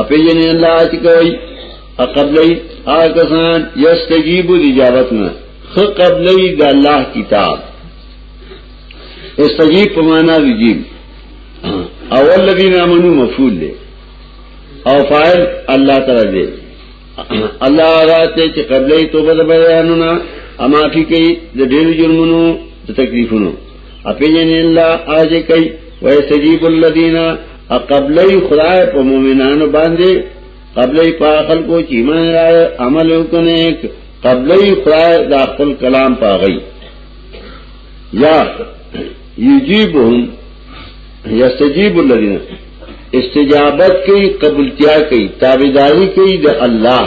اپیجنې الله چې کوي اقبلې آکسان یستجیب دی اجابت نه خ قبلې د الله کتاب استجیب په معنا دی جیب اول الذين امنوا مفعول له او فاعل الله تعالی دی الله راته چې قبلې توبه د بیانونه اما کی کوي د ډېر جرمونو د تکلیفونو اپیجن الله اج کوي وای سجیب الذین قبلې خدای په مؤمنانو باندې قبلې په خلکو چې ایمان راي عمل وکړي قبلې خدای د خپل کلام پاغي یا یجیبهم یستجیب الذین استجابت کوي قبولتیا کوي تابعداري کوي د الله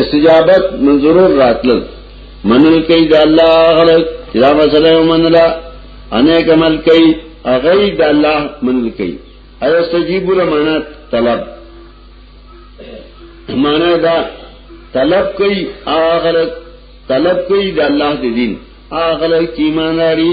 استجابت منظور راتل منل کوي د الله غلط دا مسله ومنلا انیک عمل کوي هغه د الله منل کوي ایا استجیب لمانا طلب معنا دا طلب کوي هغه طلب کوي د الله د دین هغه چې ایمانداري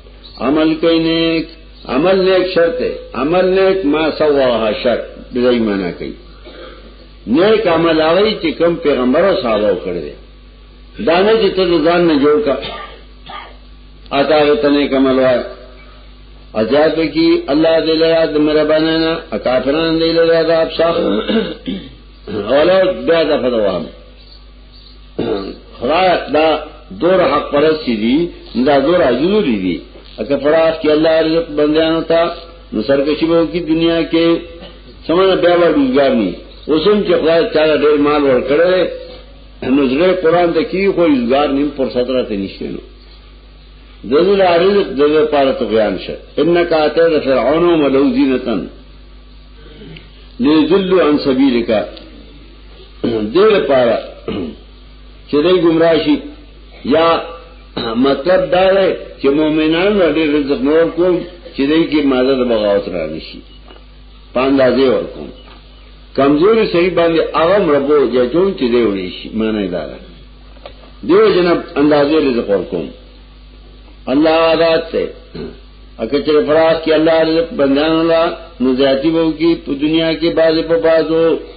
عمل کوي نیک عمل نیک شرط دی عمل نیک ما سواه شرط دای معنا کوي نیک عمل هغه چې کوم پیغمبر او صحابه کړی دا نه چې ته ځان نه جوړ کا اته ته نیک عمل وای اجاب کی الله دې له یاد مهربانه نه اکافران دې له یاد اپ صاحب اولاد بیا دفعه دوام خدای دا دور حق پرست دي دا دور اجور دي اګه فراخ کې الله رزق بندیانو ته نو سرکشي وو کی دنیا کې سمونه بیا ورګار نه اوسم چې خدای تعالی ډېر مال ورکړي نو زړه قران ته کی خو یزګار نیم پر ستره ته نشته نو دغه لارې دغه پاره ته بیان شه انک اته فرعون ملوزینتن لذل عن سبیلک دیر پارا چه دی گمراشی یا مطلب دا ہے چه مومنان را دیر رزق نور کن چه دی که مادر بغاوت را نشی پاندازه ور کن کمزوری صحیح باندې اغم ربو جچون چه دی وڑی شی معنی دارا دیو جنب اندازه رزق ور کن اللہ آزاد تے اکه چې فراغ کې الله رزق بندان الله نو زیاتی وو کې په دنیا کې بازه په بازو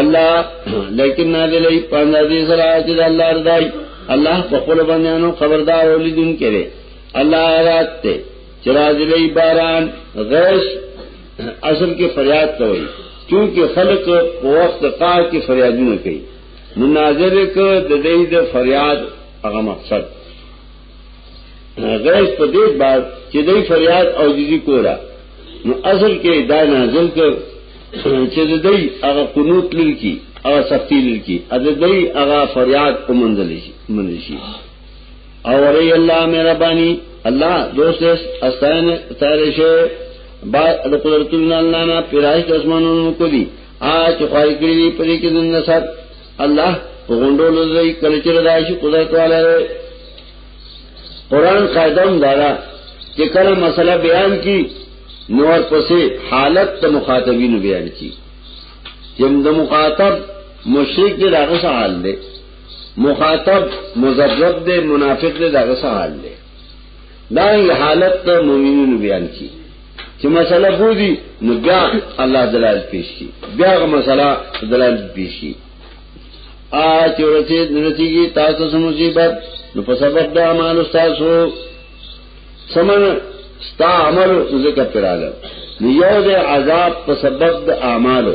الله لیکن نازل ای پاند دې سره چې الله ردای الله په خپل باندې خبردار ولیدون کړي الله رات ته چراج لئی باران غیش اصل کې فریاد کوي چونکه خلق په وخت قار کې فریادونه کوي نو ناظر کو د دې د فریاد هغه مقصد غیظ په دې بار چې دای فریاد او جزي کولا نو اصل کې دا نازل کړ چې دای هغه قنوت لری کی او سختی لری کی ا دای هغه فریاد او منزل شي منزل شي او ری الله مهرباني الله دوست استاین تعالی شه با د قدرت الله نه پیرایش اسمانونو کو دي آج خواهی کړی پرې کې دنه سات الله په غونډو لږی کله چې راشي قدرت والا دی قران قاعده هم دارا چې کله مسله بیان کی نور پسې حالت ته مخاطبینو بیان کی چې د مخاطب مشرک دی داغه څه حال دی مخاطب مزرب دی منافق دی داغه څه حال دی دارنګ حالت ته مؤمنینو بیان کی چې مسله بوزي نو بیا الله دلال پیش کی بیا غو مسله دلال پیش کی ا چې ورته نتیږي تاسو سم مصیبت نو په سبب د اعمال تاسو سمن ستا عمل ذکر کراله نو یو د عذاب په سبب د اعمالو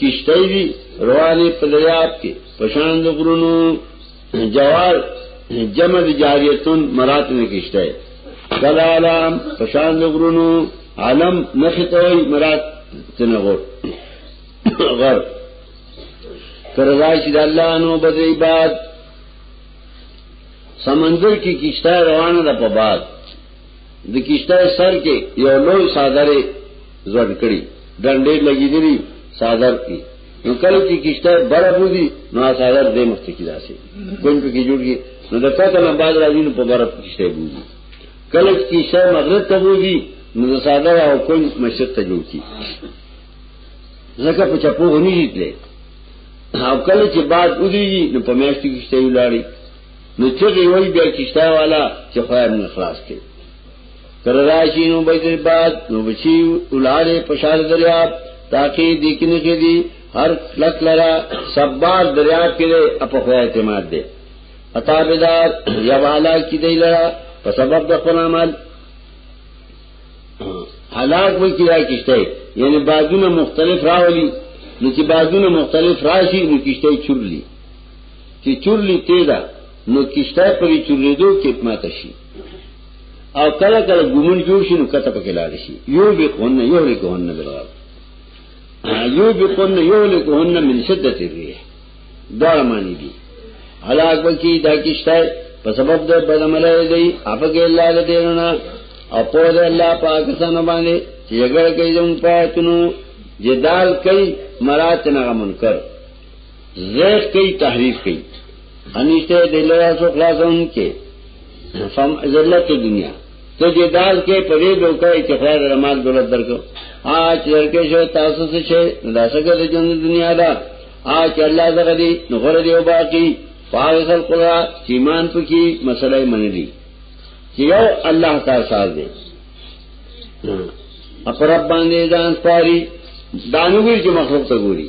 کشته وی روانه په دریاب کې پشان د غرونو جوار جمع د جاریتون مرات نه کشته کلالام پشان د غرونو عالم نختوي مرات تنه غور غر کرزای چې د الله نو بد عبادت سمندر کی کشتہ روانه ده په باد د کشته سر کې یو لوی صادر زړ کړی ډنډې لګیدلی صادر کې نو کله چې کشته برابو دي نو صادر دې مخ کې داسي کوم په کې جوړږي نو د کته نه باز راځي نو په براب کشته بوږي کله چې کشته مغرب ته بوږي نو صادر او کوم مشرق ته جوړ کی زکه په چپو غنی دي او کله چې بعد ودیږي نو په میاشت کې کشته ولاړی نو چغی وای بیا کشتا والا چې خدای موږ خلاص کړي تر راشي نو به دې بعد نو بچي ولاړې پښار دریا تاکي دې کې نه کې دي هر لک لرا سبار دریا کې دې په خدای اعتماد دې عطا بدار یا والا کې دې لرا په سبب د خپل عمل حالات وې کیدا کشته یعنی بازونه مختلف راولي نو چې بازونه مختلف راشي نو کشته چورلی چې چورلی تیزه نو کشته پرې چورېدو کې ماته شي او کله کله ګمون جوړ شي نو کته پکې لاړ شي یو به قون نه یو لیکون نه بلغه یو به قون نه یو لیکون نه من شدت الريح دا معنی دي هلاک بکی دا کشته په سبب د بدعمله دی اپګه الله له دیرونه او په دې الله پاکستان باندې چې جګړه کوي زموږ پاتونو جدال کوي مرات نه منکر زیخ کئی تحریف کئی انیشتے دلرا سو خلاص ان کے فم ذلت دنیا تو جی دال کے پرے لوکا ہے چخوا در مال دولت در کو آج در کے شو تاسو سے شے نداسا کر جن دنیا دا آج اللہ در دی نخور دی و باقی فاغس القرآ چیمان پکی مسئلہ من لی چی یو اللہ تا ساز دے اپر رب باندے دانس پاری دانوی چی مخلوق تا گوری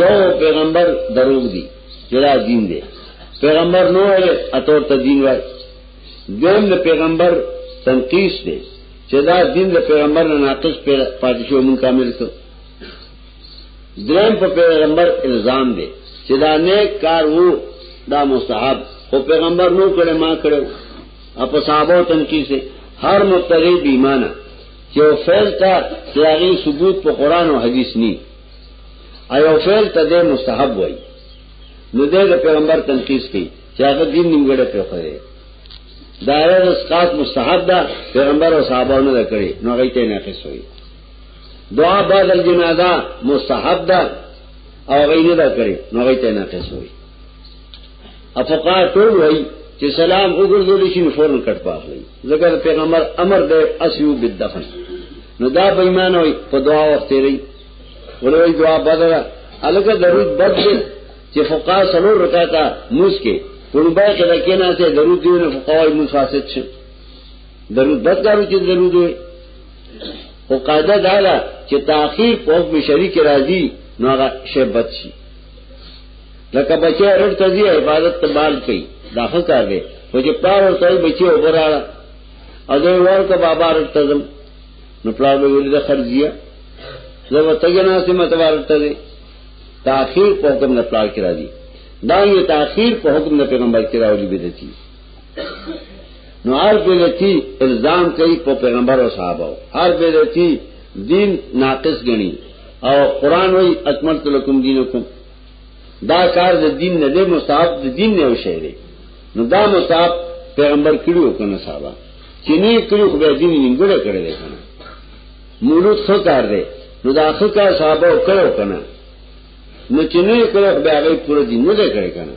یو پیغمبر دروغ دی جدا دین دی پیغمبر نو ہے اتور تا دین وای دویم دا پیغمبر تنقیص دی چې دا دین د پیغمبر نه ناقص پاتې شو مون کامل کړ دریم په پیغمبر الزام دی چې دا نیک کار وو دا مستحب خو پیغمبر نو کړي ما کړو اپ صحابه تنقیص هر مبتدی بیمانه چې فعل تا چې هغه ثبوت په قران او حدیث نه ایو فعل ته د مستحب وای نو د پیغمبر تنقیس کی چې هغه دین نیمګړی پرې خوري دا یو اسقاط مستحب ده پیغمبر او صحابه نه کړی نو هغه ته نه قص وای دعا بعد الجنازه مستحب ده او غینه دا کړی نو هغه ته نه قص وای افقا ټول وای چې سلام وګرځول شي نو فورن کټ پاخلي ځکه پیغمبر امر دی اسیو بالدفن نو دا به ایمان وای په دعا وخت لري ولوي دعا بدل الګ درود بدل چې فقا سلو رکاتا موس کې پړوبای کې لکینا ته درود دی نو فقا وای موس فاسد شي درود بدل چې درود وي او قاعده دا ده چې تاخير په حکم شریک راځي نو هغه شی بد شي لکه بچی رټ ته ځي حفاظت ته مال کوي دا ښه کار دی خو چې پلار ورته بچی وبراړه او دوی ورکه بابا رټ ته ځم نو پلار به ویل دا خرجیه زه وته نه سم ته ورته دي تاخير په حکم نه پلار کې راځي دا یې تاخير په حکم نه پیغمبر کې راوړي بدتي نو هر بدعتي الزام کوي په پیغمبر او صحابه هر بدعتي دین ناقص غني او قران وی اکمل لکم دینکم دا کار د دین نه دی مستحب د دین نه یو شی دی نو دا مستحب پیغمبر کړیو کنه صاحب چې نه کړیو خو به دین نیمګړی کړی دی کنه مولود خو کار دی نو دا خو کار صاحب کړو کنه نو چې نه کړو خو به هغه پوره دین نه دی کړی کنه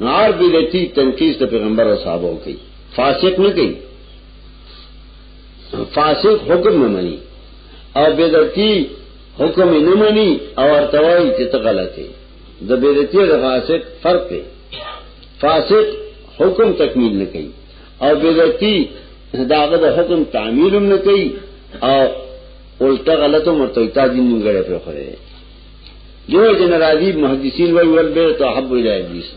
نو هر بدعتي تنقیس د پیغمبر او صاحب کوي فاسق نه کوي فاسق حکم نه مني او بدعتي حکم یې نه مني او ورته وایي چې ته غلط یې د بدعتي او فاسق فرق دی فاسق حکم تکمیل نه کوي او بدعتي داغه د حکم تعمیل هم نه کوي او الټه غلطو مرتکتا دي موږ غړې په خوره دیو جن راضی محدثین وای ول به تو حب الی ابلیس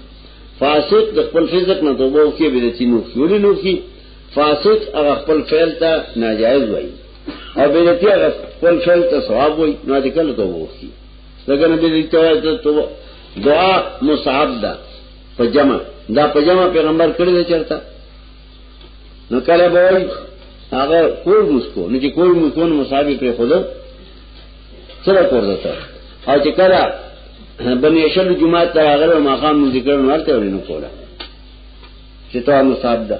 فاسق د خپل فزق نه توبه وکي بدعتي نو خوري نو کی فاسق هغه خپل فعل ته ناجایز وایي او بیرتی هغه خپل فعل ته ثواب وای نو دې کله ته ووسی ځکه نه دې ته وای ته تو دعا مصعب ده په جمع دا په جمع پیغمبر کړی دی چرته نو کله به وای هغه کور مسکو نو چې کور مسکو نو مصابي پر خود سره کور دته او چې کله بنی شل جمعه ته هغه مقام ذکر نو ورته ورنه کوله چې ته مصاب ده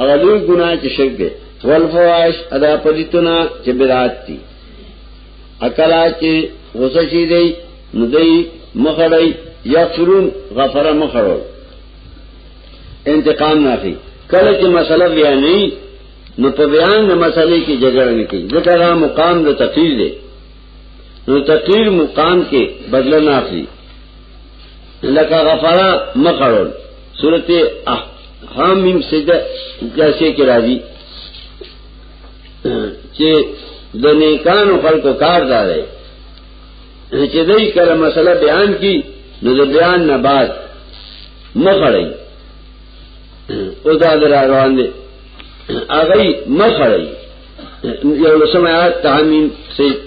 هغه لوی ګناه چې شرک دی والفواش ادا پلیتنا چې بدعت دي اکلا چې غوسه شي دی نو دی مخړی یغفرون غفر مخړو انتقام نه اخی کله چې مسله بیا نه نو په بیان د مسلې کې جګړه نه کوي ځکه دا مقام د تقریر دی نو تقریر مقام کې بدل نه اخلي لکه غفرا مخړول صورت حامیم سجده جیسے کی راضی چې د نیکانو خلکو کار دار دی چې دای کله مسله بیان کی نو د بیان نه بعد مخړی او دا در روان دی هغه مخړی یو لسمه آیات تعمیم سجده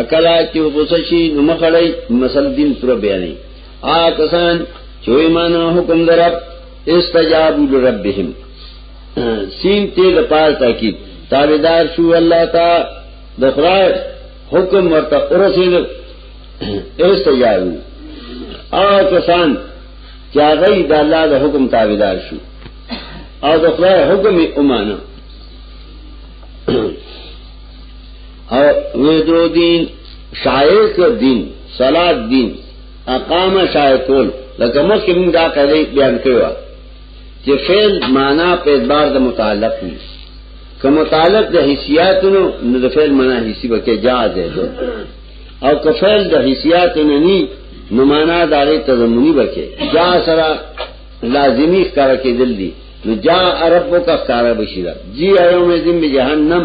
اکلا چې وبوسه شي نو مخړی مسل دین پر بیانې آ کسان چې ایمان حکم درب استجابوا لربهم سین ته د پار تاکید تابعدار شو الله تا د خدای حکم ورته ورسېد استجابوا آ کسان چې هغه د الله د حکم تابعدار شو او د خدای حکم یې ومانه او ویدرو دین شایع کر دین صلاح دین اقام شایع کول لکه مخکې موږ دا قاعده بیان کړو چې فعل معنا په اعتبار د متعلق وي که متعلق د حیثیتونو نو د فعل معنا حیثی به کې جاز دی او که فعل د حیثیتونو نه نو معنا د هغه تضمنی به کې جا سره لازمی ښکار کېدل دي نو جا ربک ښکار بشیرا جی ایوم ذم جهنم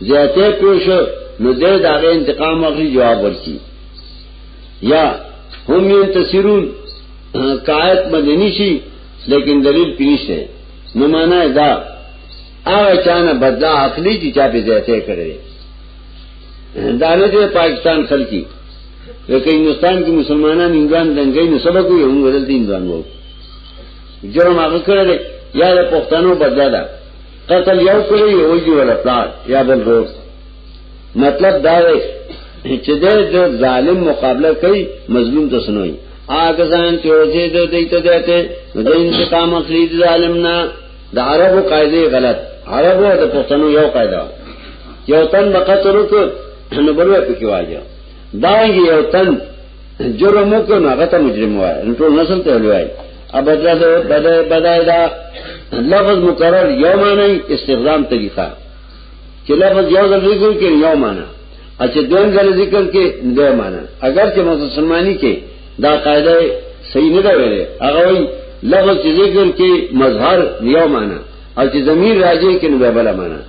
زیاته پیوش نو دې داغه انتقام اخلي جواب ورکړي یا هم ينتصرون قائد مدنی شي لیکن دلیل پیش ہے نو معنا دا هغه چانه بدلا اخلي چې چا په زیاته کړی دانه دې پاکستان خلکی لکه هندستان کې مسلمانان انګلان دنګې نو سبق وي هم ورته انګلان وو جرم هغه کړل یا د پښتنو بدلا ده قتل یو کړی یو جی ولا پلار یا بل رور مطلب دا دی چې د ظالم مقابله کوي مظلوم ته سنوي هغه ځان چې اوځي د دې ته دته د انتقام اخلي د ظالم نه د عربو قاعده غلط عربو د پښتنو یو قاعده یو تن بقتل وکړ نو بلوه پکې واجه دا یو تن جرم وکړ نو هغه ته مجرم وای نو ټول نسل ته وای ابدا ده بدای بدای دا لفظ مکرر یو معنی استخدام طریقہ چې لفظ یو ځل ذکر کې یو معنی اچھا دویم ځل ذکر کې دوه معنی اگر چې مسلمانانی کې دا قاعده صحیح نه ده ویلې هغه وای لفظ ذکر کې مظهر یو معنی او چې ضمیر راځي کې نو بل معنی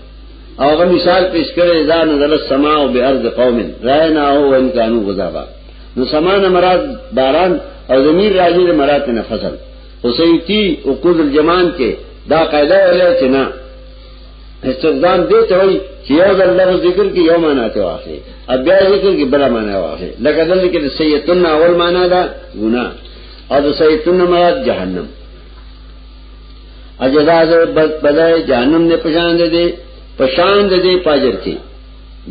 او هغه مثال پیش کړی دا نزل السماء بارض قوم راینا او ان کانو غذابا نو سما نه مراد باران او زمير راځي د مراد نه فصل حسیتی او قد الجمان کې دا قاعده ولا چې نه استخدام دې ته وایي چې یو د لفظ ذکر کې یو معنا ته واخلي او بیا ذکر کې بل معنا واخلي لکه دلته کې سیتن اول معنا دا ګناه او سیتن مراد جهنم اجدا زه بد بدای جانم نه پشان ده دي پشان ده دي پاجر کې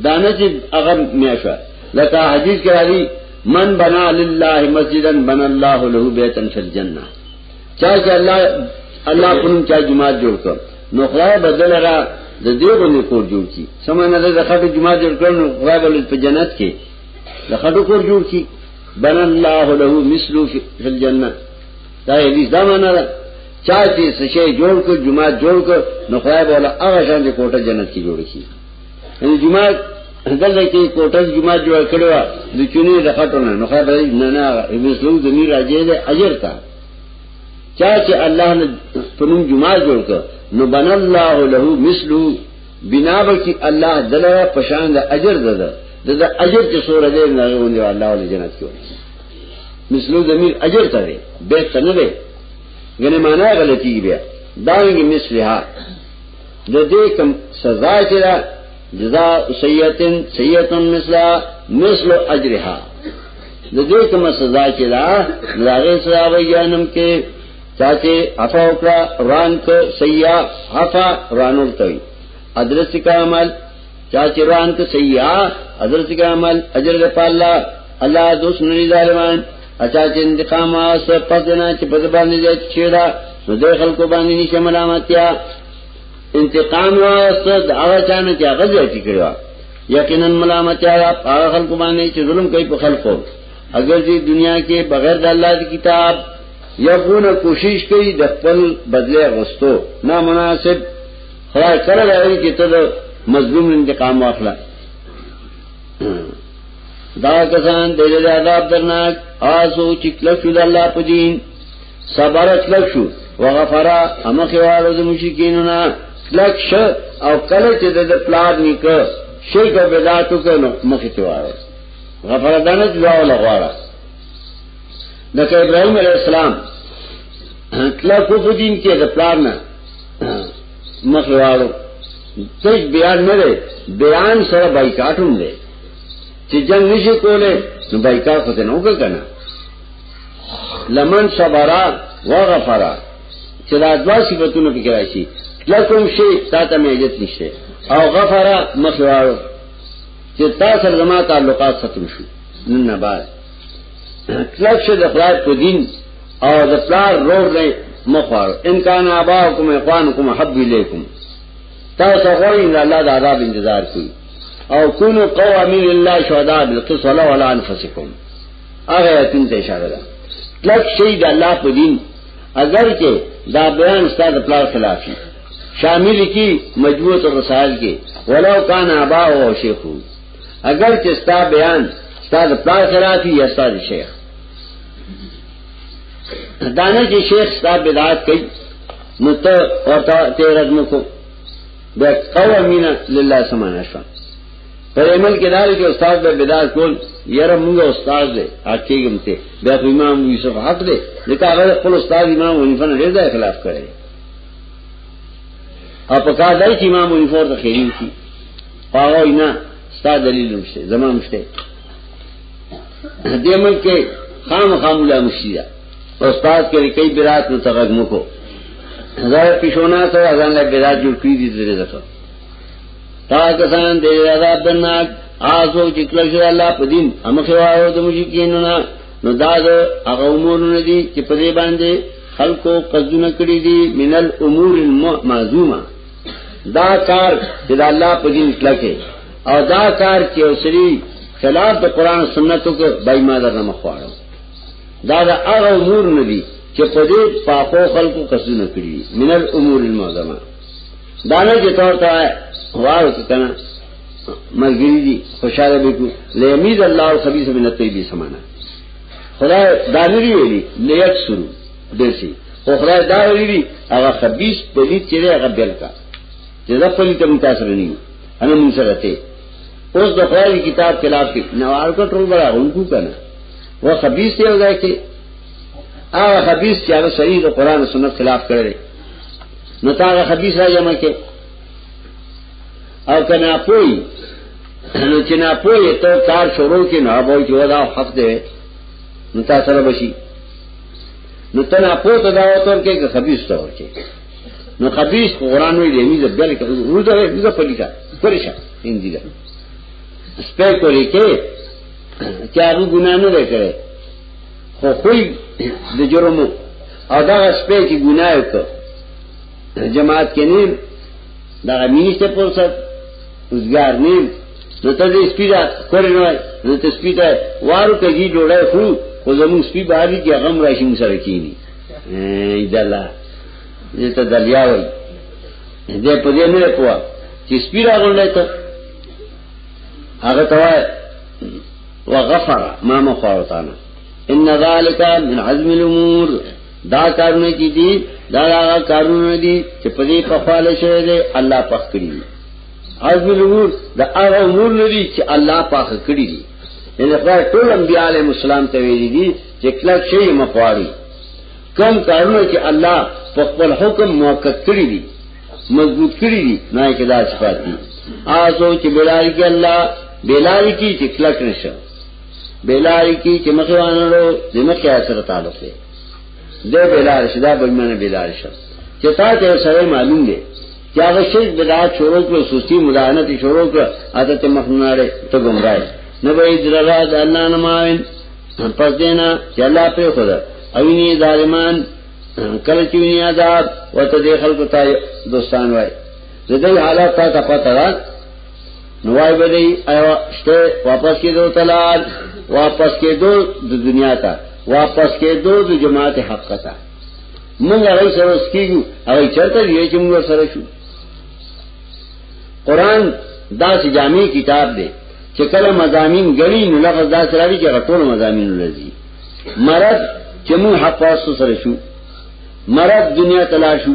دانه چې هغه میاشا لکه حدیث کې راځي من بنا لله مسجدا بنا الله له بیتا فی الجنه چا چې الله الله کوم چا جماعت جوړ کړ نو خدای بدل را د دې باندې کور جوړ کی سمانه د خټو جماعت جوړ کړ نو خدای بل په جنت کې د خټو کور جوړ کی بنا الله له مثلو فی الجنه دا حدیث دا معنا ده چا چې سشه جوړ کړ جمعه جوړ کړ نو خدای بوله هغه شان دې کوټه جنت کې جوړ کړي ان جمعه دلته کې کوټه جمعه جوړ کړو د چونی د خټونه نو خدای به نه نه وسلو د میر راځي د اجر تا چا چې الله نه پنوم جمعه جوړ کړ نو بن الله له مثلو بنا بکی الله دلته پشان د اجر ده ده د اجر چې سور دې نه غوندي الله ولې جنت کې مثلو ضمیر اجر ته دی بیت ته نه دی غنه معنا غلطی بیا دا یې مثلها د دې کوم سزا چې دا جزاء سیئتن سیئتن مثلا مثل اجرها د دې کوم سزا چې دا لاغه سزا وي جانم کې چاچه عفا وکړه ران ک سیئه عفا رانورته ادرس کا عمل چا چروان ک سیئا حضرت کا عمل اجر دے پالا اللہ دوست نری ظالمان اچا چې انتقام اس پس دینا چې په باندې دې چیرا نو دې خلکو باندې نشه ملامتیا انتقام واس د هغه چانه چې هغه دې ټکړه یقینا ملامتیا هغه خلکو باندې چې ظلم کوي په خلکو اگر دې دنیا کې بغیر د الله دی کتاب یو کوشش کوي د خپل بدله غستو نامناسب خدای کله راوي چې ته مظلوم انتقام واخلا دا کسان د دې عذاب درناک آسو چې کله شو د الله په دین صبر کله شو وغفرا امخه والو د مشکینو نه کله شو او کله چې د پلاد نیکه شرک او بدعاتو کې نو مخه تیوار غفرا دانه دعا ولا غواړه د ابراهيم عليه السلام کله کو په دین کې د پلان نه مخ واړو تش بیان نه دی بیان سره بایکاټ هم دی چې جنگ نشي کوله نو بایکاټ خو نه وکړ کنه لمن صبرا وغفرا چې دا دوا صفاتونه پکې راشي لکم شي تا ته مېجت نشته او غفرا مخ واړو چې تاسو زما تعلقات ختم شي نن نه بعد کلک شو د خدای په دین او د پلار رور دی مخوار ان کان اباکم اخوانکم حب الیکم تاسو غوړی ان الله د عذاب انتظار کوي او کونو قوامین الله شهدا بالقسط ولا ولا انفسکم هغه یتیم ته اشاره ده کلک شي د الله په دین اگر چې دا بیان ستاسو پلار خلاف شي شامل کی مجبوط رسائل کی ولو کان ابا او شیخو اگر چې ستا بیان ستا د پلار خلاف یا ستا د شیخ دانه چې شیخ ستا بدعت کوي نو ته ورته تیرد مو کو د قومین لله سمانه شو پر عمل کې دار چې استاد به بدعت کول یره موږ استاد دی حقیقت ته بیا امام یوسف حق دی لکه هغه خپل استاد امام ونیفن ډیر ځای خلاف کړی او په کار دی چې امام ونیفور ته خیری وکړي پاوی نه ستا دلیل نشته زما نشته دې ملک کې خام خام لا مشیدا استاد کې کوي برات نو تغږ مکو زړه پښونه ته ځان له برات جوړ کړی دي درې ځکه تا کسان دې عذاب دناک آزو چې کله شي الله په دین امخه وایو د مشکین نه نو دا هغه امور نه دي چې په دې باندې خلکو قصدونه کړی دي منل امور المعزومه دا کار چې د الله په دین کلکه او دا کار چې اوسري خلاف د قران سنتو کې بایما درنه مخواړو دا د هغه امور نه دي چې په دې پاپو خلکو قصدونه کړی من الامور المعظمه دا نه چې تور ته واره کنه ملګری دي خوشاله به کو لیمیز الله الخبيث من الطيب سمانا خدای دا لري ویلي لیک شروع دسی خو خدای دا ویلی دی هغه خبيث پلیت چې هغه بل کا چې دا پلیت هم تاسو نه نیو انا مونږ سره ته اوس د خدای کتاب خلاف کې نوار کو ټول برا هونکو کنه و خبيث یو ځای کې هغه خبيث چې هغه صحیح د قران او سنت خلاف کړی نو تا هغه خبيث را جمع کې او کنا پوي نو چې نه پوي ته کار شروع کې نه وای چې دا حق دی نو تاسو سره بشي نو تنا پوته دا وتر کې که خبيث ته ورکه نو خبيث قرآن وی دی میزه بل کې روزه وی روزه پلیکا پریشا انځګه سپه کولی کې چې هغه ګنا نه وکړي خو خوې د جرمو او دا سپه کې ګناه وکړي جماعت کې نه دا مینشته فرصت روزګار نه نو ته دې سپیدا کړی نو نو ته سپیدا وارو کوي ډوړای خو خو زمون سپی باندې کې غم راشي موږ سره کینی ایدلا دې ته دلیا وای دې په دې نه پوهه چې سپی راغونډه ته هغه ته وغفر ما مخاوتانا ان ذالک من عزم الامور دا کارونه چې دي دا هغه کارونه دي چې په دې په خاله شوی دی الله پاک کړی دي عزم الامور دا هغه امور لري چې الله پاک کړی دي ان خدای ټول انبیاء علیهم السلام ته ویلي دي چې کله شی مخواري کم کارونه چې الله په خپل حکم موقت کړی دي مضبوط کړی دي نه کې دا صفات دي آسو چې بلال کې الله بلال کې چې کلک نشه بلار کی چې مخې وانړو د مخې سره تعلق دی د بلار شدا بمنه بلار شه چې تا ته سره معلوم دی چې هغه شرک بدعت شروع کړو سستی مداهنت شروع کړو اته ته مخ نه لري ته ګمراه نه به درغه د الله نه ماوین پس دینا چې الله په خدا اوینی ظالمان کله چې ویني عذاب وته د خلکو ته دوستان وای زده حالات تا ته پته نو وای به دی ایو شته واپس کېدو تلال واپس کېدو د دنیا ته واپس کېدو د جماعت حق ته موږ هغه سره سکیږو هغه چرته دی چې موږ سره شو قران دا چې جامع کتاب دی چې کله مزامین غړي نو لفظ دا سره دی چې ټول مزامین لري مرض چې موږ حق پاسو سره شو مرض دنیا تلاشو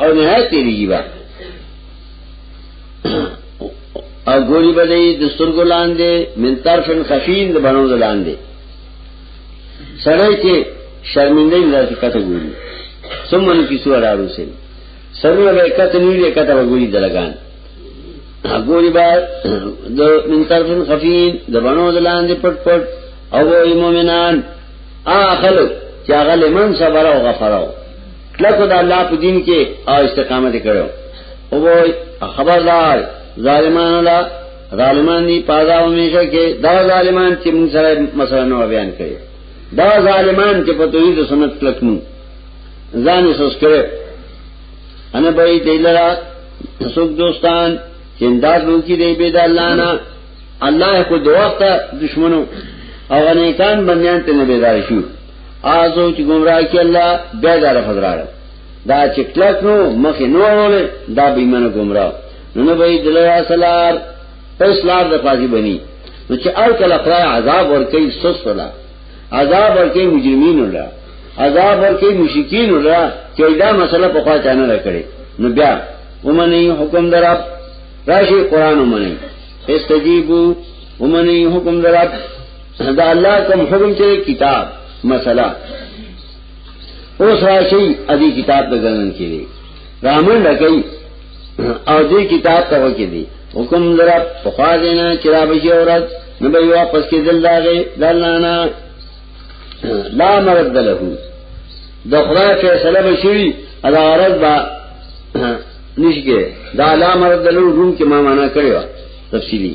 او نهایت تیریږي با او ګوري به دی د سترګو لاندې من طرفن خفین د بڼو لاندې سړی چې شرمندې نه ځي کته ګوري سمون کی سو راو سي سره به کته نیلې کته وګوري دلګان ګوري با د من طرفن خفین د بڼو لاندې پټ پټ او مومنان اخلو چې هغه لمن صبر او غفراو لکه دا الله په دین کې او استقامت کړو او وای خبردار ظالمانو لا ظالمان دی پادا همیشه کې دا ظالمان چې موږ سره مسله نو بیان کړي دا ظالمان چې په توحید سنت لکنو ځان یې سوس کړي ان به دې لرا څوک دوستان چې انداز وکړي دی به د الله نه الله خو دوه دشمنو او انیکان بندیان ته نه بیدار شو آسو چې گمراه کی الله بیا دا لفظ راړ دا چې کلک نو مخې نو وړول دا به ایمان گمراه نو نه به دلیا سلار پس لار د پازی بنی نو چې ار کله خدای عذاب ور کوي سست ولا عذاب ور کوي مجرمین ولا عذاب ور کوي مشکین ولا چې دا مسله په خوا چانه راکړي نو بیا ومني حکم درب راشي قران ومني استجیبو ومني حکم درب دا الله کوم حکم چې کتاب مسله اوس راشي ادي کتاب د ګنن کړي رامن لکې او دې کتاب ته وکې دي حکم درا په خوا دینا چې را بشي اورات نو به واپس کې دل داغه دلانا لا مرد له د خدای فیصله بشي ادا عرض با نشګه دا لا مرد له روم کې ما معنا کړو تفصیلی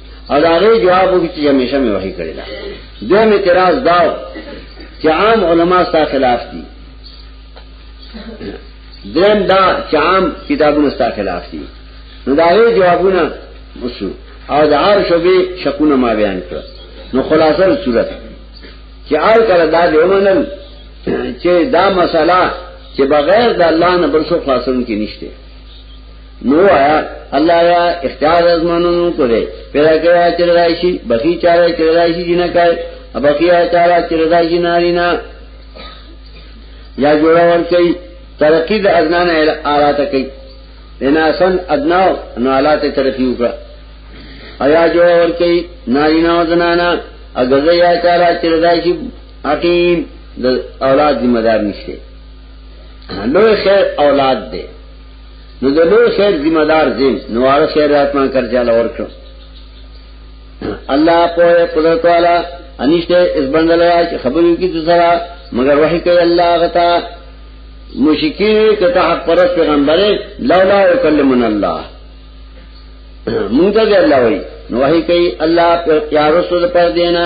او دا غي جواب وکړي چې همیشه مې وحي کړی دا دوی مې اعتراض دا چې عام علما ستا خلاف دي درم دا چې عام کتابونه ستا خلاف دي نو دا غي جوابونه وشو او دا هر شوبې شکونه ما بیان کړ نو خلاصه صورت چې آل کړه دا دی ومنل چې دا مسله چې بغیر د الله نه بل څه خلاصون کې نشته نو آیا الله یا اختیار از منونو کوي پیدا کړی چې راشي بخي چاره چې راشي جنہ کوي بخي چاره چې راشي نارینا یا جوړا ور کوي ترقی د ازنان اعلی ته کوي انا سن ادنا نو اعلی ته ترقی وکړه ایا جوړا ور کوي نارینا او زنانا اگر یا چاره چې راشي حکیم د اولاد ذمہ دار نشته لوی خیر اولاد دی نو د لوی خیر ذمہ دار زم نو اړه خیر راتمان کر چاله ورکړو الله په قدرت والا انشته اس بندل راج خبرو کی دوسرا مگر وحی کوي الله غتا مشکین کته حق پرس پیغمبر لولا یکلمن الله مونږ ته الله وای نو وحی کوي الله یا رسول پر دینا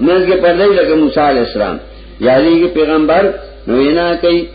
منځ کې پردې لکه موسی علی السلام یاري کې پیغمبر نو وینا کوي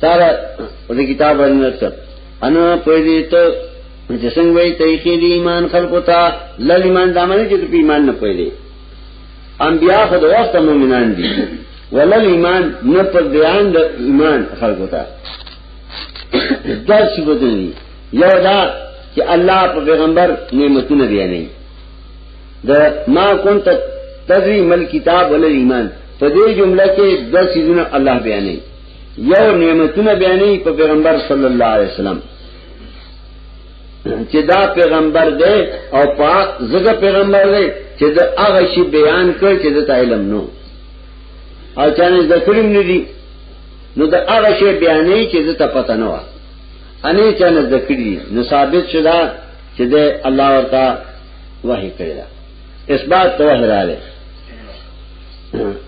تارا په دې کتاب باندې انا په دې ته چې څنګه وي تېخې دي ایمان خلقو ته لږ ایمان دامنې چې په ایمان نه پېلې انبیا خو د وخت مؤمنان دي ولل ایمان نه پر بیان د ایمان خلقو ته دا څه بدلی یو دا چې الله په پیغمبر نعمتونه بیانې دا ما كنت تدري مل کتاب ولل ایمان په دې جمله کې د سيزونه الله بیانې یو نعمتونه بیانې په پیغمبر صلی الله علیه وسلم چې دا پیغمبر دی او پاک زګه پیغمبر دی چې دا هغه شی بیان کړ چې دا علم نو او چانه ذکریم ندی نو دا هغه شی بیانې چې دا پته نه و انې چانه ذکرې نو ثابت شدا چې دا الله ورته وحی کړی اثبات تو هراله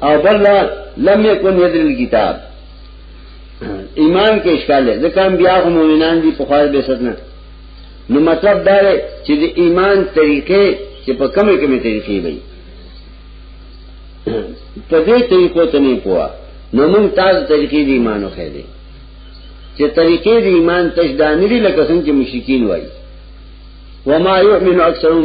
او بل لم يكن يدري الكتاب ایمان کې اشکال دی ځکه بیا هم مؤمنان دي په خاص به ستنه نو مطلب دا دی چې د ایمان طریقې چې په کمې کمې طریقې وي په دې طریقو ته نه پوهه نو موږ تاسو طریقې دی ایمانو خې دي چې طریقې دی ایمان تشدانری لکه څنګه چې مشرکین وایي وما يؤمن اکثرهم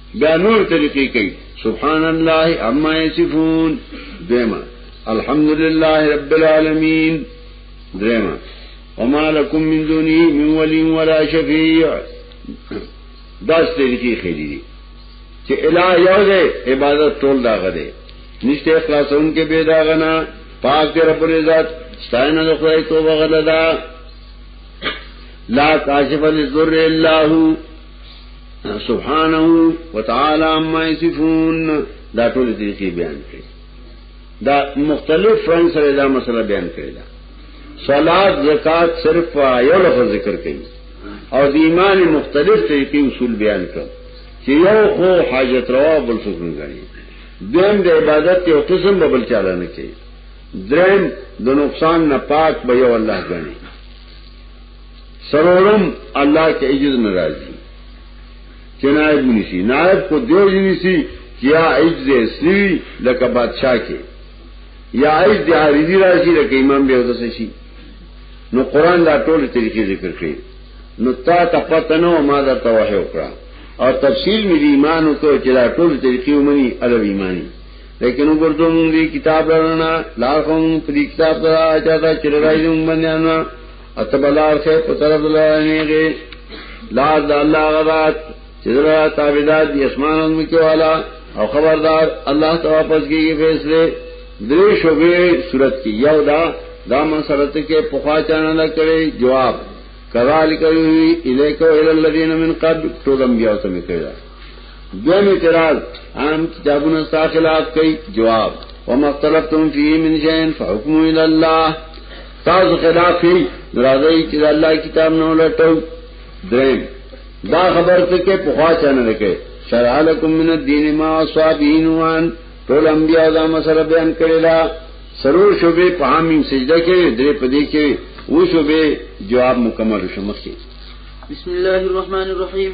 بیا نور طریقې کوي سبحان الله عما یصفون دیمه الحمدلله رب العالمین دیمه وما لكم من دونه من ولي ولا شفيع داس طریقې خېلې دي چې الہ یو دی عبادت ټول دا غره نشته اخلاصون کې به دا غنا پاک دی رب العزت ستاینه د خدای توبه غلدا لا کاشف للذر الا هو سبحانه وتعالى عما يصفون دا ټول طریقې بیان کړي دا مختلف فرنګ سره دا مسله بیان کړي دا صلات زکات صرف یو لفظ ذکر کړي او د ایمان مختلف طریقې اصول بیان کړي چې یو خو حاجت روا بل څه نه غني دیم د عبادت یو قسم به بل چاله نه کوي درم د نقصان نه پاک به یو الله غني سرورم الله کې عجز ناراضي چې نائب نشي نائب کو دیو جنسي کیا عجز اسلی لکه بادشاہ کې یا عجز د عارضی راشي لکه امام به ودس شي نو قران دا ټول طریقې ذکر کړي نو تا ته پته نو ما دا توه وکړه او تفصیل مې ایمان او ته چې دا ټول طریقې ومني الو ایمانی لیکن وګورئ موږ دې کتاب لرنا لا کوم دې کتاب ته چاته چرایو باندې اتبلار خیر په طرف لرانیږي لا د الله غذات چې دا تابعدار دي اسمانونو مکه والا او خبردار الله ته واپس کیږي فیصله درې شوبې صورت کې یو دا دا من سرت کې پخوا چانه نه کړي جواب کذالک یوی الیک و الی الذین من قبل تو دم بیا ته کړه دویم اعتراض عام کتابونه ستا خلاف کوي جواب وما اختلفتم فيه من شيء فحكمه الى الله تاسو خلاف یې راځي چې الله کتاب نه ولټو دریم دا خبر ته کې په خوا چانه لکه شرع لكم من الدين ما صابين وان ټول انبیاء دا مسله بیان کړی دا سرور شوبې په عامین سجده کې درې پدې کې و شوبې جواب مکمل شمخ بسم الله الرحمن الرحیم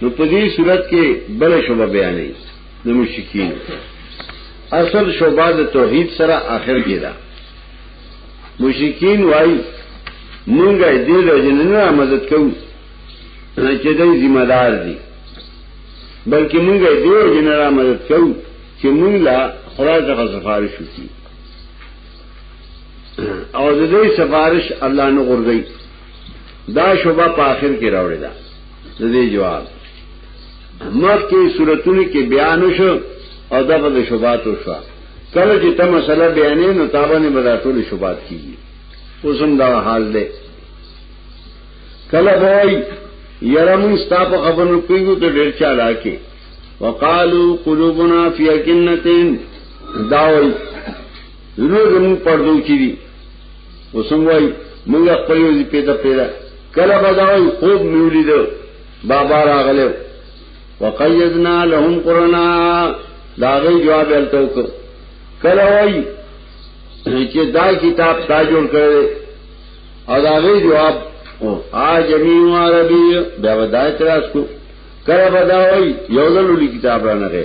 نو په دې صورت کې بل شوبه بیانې د مشکین اصل شوبه د توحید سره آخر کې ده مشکین وای مونږه دې د جننه مدد کوو چې دې ذمہ دار دي بلکې مونږه دې جننه مدد کوو چې مونږ لا خدای څخه سفارش وکړي او د دې سفارش الله نو غورځي دا شوبه په آخر کې راوړی ده د دې جواب مکه صورتونو کې بیان شو او دغه د شوبات شو کله چې ته مسله بیانې نو تابانه بدا ټول شوبات کیږي اوس هم دا حال دی کله وای یره مون ستاپ خبرو پیګو ته ډیر چا راکې وقالو قلوبنا فی کنتین داوی زنو زمون پردو چی دی وسم وای موږ خپل یو پیدا پیدا کله بداوی خوب میولی دو بابا راغلو وقیدنا لهم قرانا دا غي جواب التو کو کله وای چې دا کتاب تا جوړ کړي او دا غي جواب او اجمی و عربی بیا ودای تراس کو کله بداوی یو ځل کتاب را نه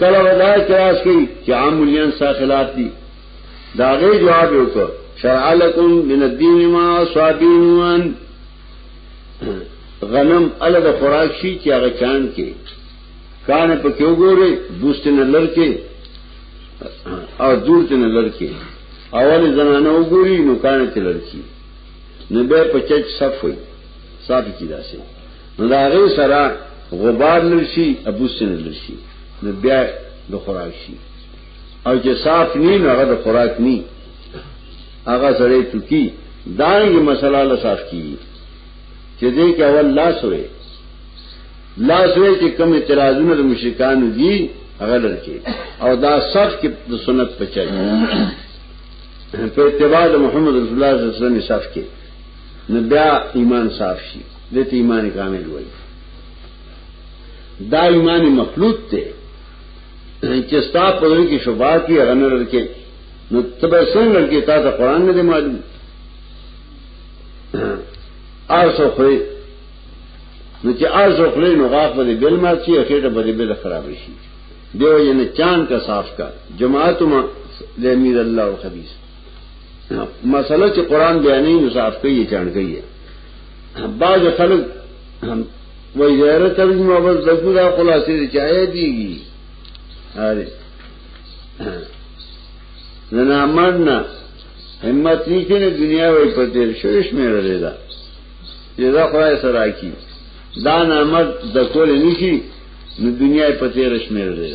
کله ودا اعتراض کوي چې عام مليان ستا خلاف دي دا غي جواب وکړه شرع لكم من الدين ما صابين غنم ال د خوراک شي چې هغه چان کې کان په کېو ګوري بوست نه لر کې او دور ته نه لر کې اول زنانه وګوري نو کان ته لر کې نو به په چچ صف وي صاحب کی داسې نو دا غي سره غبار لرشي ابو سن لرشي نو بیا د خوراک شي او چې صاف ني نو هغه د خوراک ني هغه سره چکی دا یې مسله له صاف کی چې دې کې اول لاس وې لاس وې چې کوم اعتراضونه د مشرکانو دي هغه لرکې او دا صف کې د سنت په چل په اتباع محمد رسول الله صلی الله علیه وسلم صف کې نو بیا ایمان صاف شي دې ته ایمان کامل وایي دا ایمان مخلوط ته چې ستا په دې کې شوبات کې غنر کې نو تبه څنګه کې تا ته قران نه دی معلوم ارسو خو نو چې ارسو خو نو غاف به بل ما چې اخیره به بل خراب شي دیو جن چاند کا صاف کا جماعت ما لمیر اللہ و خبیث مسله چې قران بیانې نو صاحب کوي چاڼ کوي بعض خلک وای زیاره ترجمه بس دغه دا خلاصې دي چاهي دیږي هاري زنا مرنا همت نشته نه دنیا وای په تیر شوش مې رلې دا جزا خدای سره کی دا نعمت د کول نشي نو دنیا په تیر شمیر دی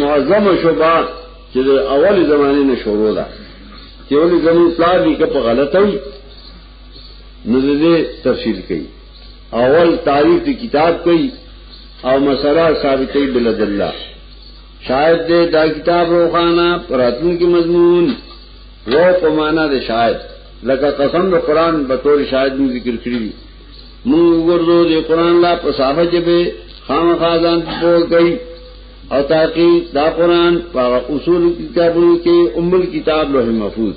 معظمه شوبه چې د اولې زمانې نه شروع ده چې ولې زموږ پلار لیکه په غلطه وي نو دې تفصیل کوي اول تاریخ دی کتاب کوي او مسله ثابتې بل الله شاید دې دا کتاب روخانه پراتون کې مضمون و په معنا د شاید لکه قسم د قران به تور شاید ذکر کړی مونږ وګورځو د قران لا په صحابه جبه خامخا ځان پوه کوي او تاکي دا قران په اصول کتابونو کې ام کتاب لوح محفوظ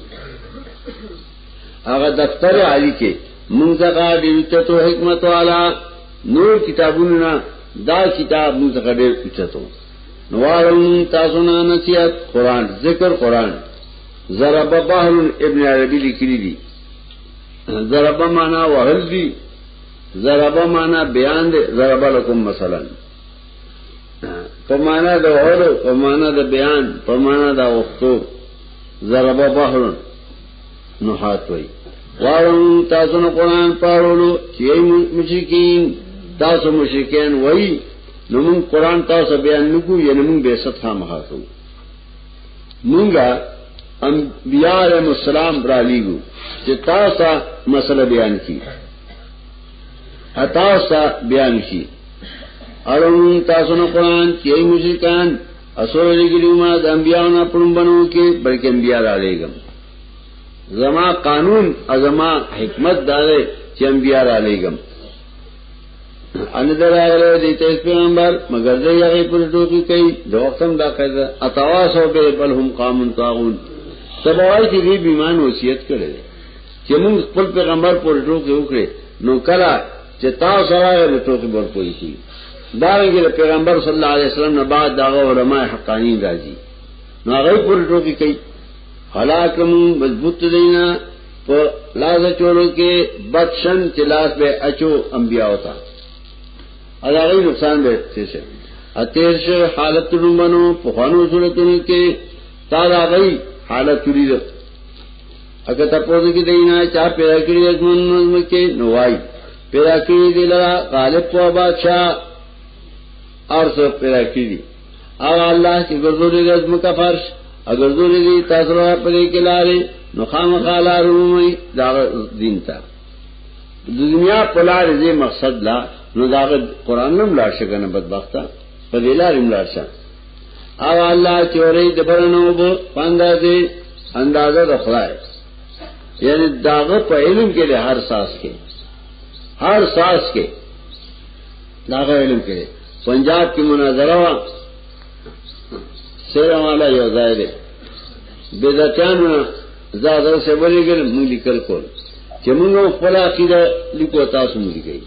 هغه دفتر عالی کې مونږ ځکه ډېر چتو حکمت والا نور کتابونه نه دا کتاب مونږ ځکه ډېر چتو نوارم تاسو نه نصیحت قران ذکر قران ضرب بحر ابن عربی لیکلی دی ضربه معنا وهل دي ضربه معنا بیان دي ضربه لكم مثلا په معنا د وهلو په معنا د بیان په معنا د وختو ضربه بحر نحات وي وارم تاسو نه قران پارولو چې مشرکین تاسو مشرکین وای نو موږ قران تاسو بیان نکو یې نو موږ به ست خامخا کوو مونږه انبیاء علیهم السلام را لیګو چې تاسو مسله بیان کی اتا سا بیان کی اړون تاسو نه قران چې مشرکان اسور لګیلو ما د انبیاء نه پړم بنو کې بلکې انبیاء را لېګم زما قانون ازما حکمت دار چې انبیاء را لېګم ان در راغله دې ته پیغمبر مگر دې هغه پر ټوکی کوي د وختم دا قاعده اتواسو به بل هم قوم طاغون سبوای چې دې بیمان وصیت کړي چې موږ خپل پیغمبر پر ټوکی وکړي نو کلا چې تاسو راغله د ټوکی پر کوي شي دا رنګه د پیغمبر صلی الله علیه وسلم نه بعد دا علماء حقانی راځي نو هغه پر ټوکی کوي هلاکم مضبوط دینا په لاس چولو کې بدشن چې لاس به اچو انبیا وتا هغه نقصان به څه شي اتیر شو حالت لومنو په خوانو صورتونو کې تا دا غي حالت لري اګه تاسو کې دینا چا پیدا کړی د مونږ کې نوای پیدا کړی دی لرا غالب په بادشاہ اور سو پیدا کړی او الله چې ګرځولې د ځمکه فرش او ګرځولې دي تاسو را پرې کې لارې نو خامخا لار ومومئ دا دین ته د دنیا په لار دې مقصد لا نو دا قرآن نم لار شي کنه بدبخته په دې لار هم لار شه او الله چې ورې د برنو وو پاندا دې اندازه د خدای یعنی داغه په علم کې له هر ساس کې هر ساس کې دا غو علم کړي پنجاب کې مناظره وا سره والا یو ځای دی بدعتان زاده سه ولګل مونږ لیکل کول چې مونږ خپل عقیده لیکو تاسو مونږ لیکي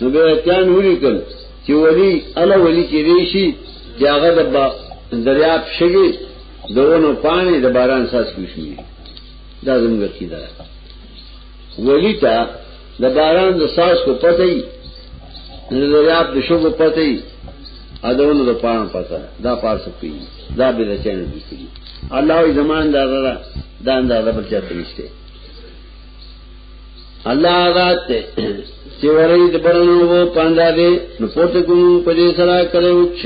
نو بدعتان ولیکل چې ولی الا ولی کې دی شي چې هغه د دریاب شګي دونو پانی د باران ساس کوشي دا زموږ کیده ولی ته د باران د ساز کو پته ای د دریاب د شګو پته ای ادونو د پان پته دا پارس پی دا به د چین دی کی الله ای زمان دا دا دا اندازه پر چاته نشته الله ذات ته چې ورې د برنو وو پاندا دې نو پورته کوم په دې سره کړو وچ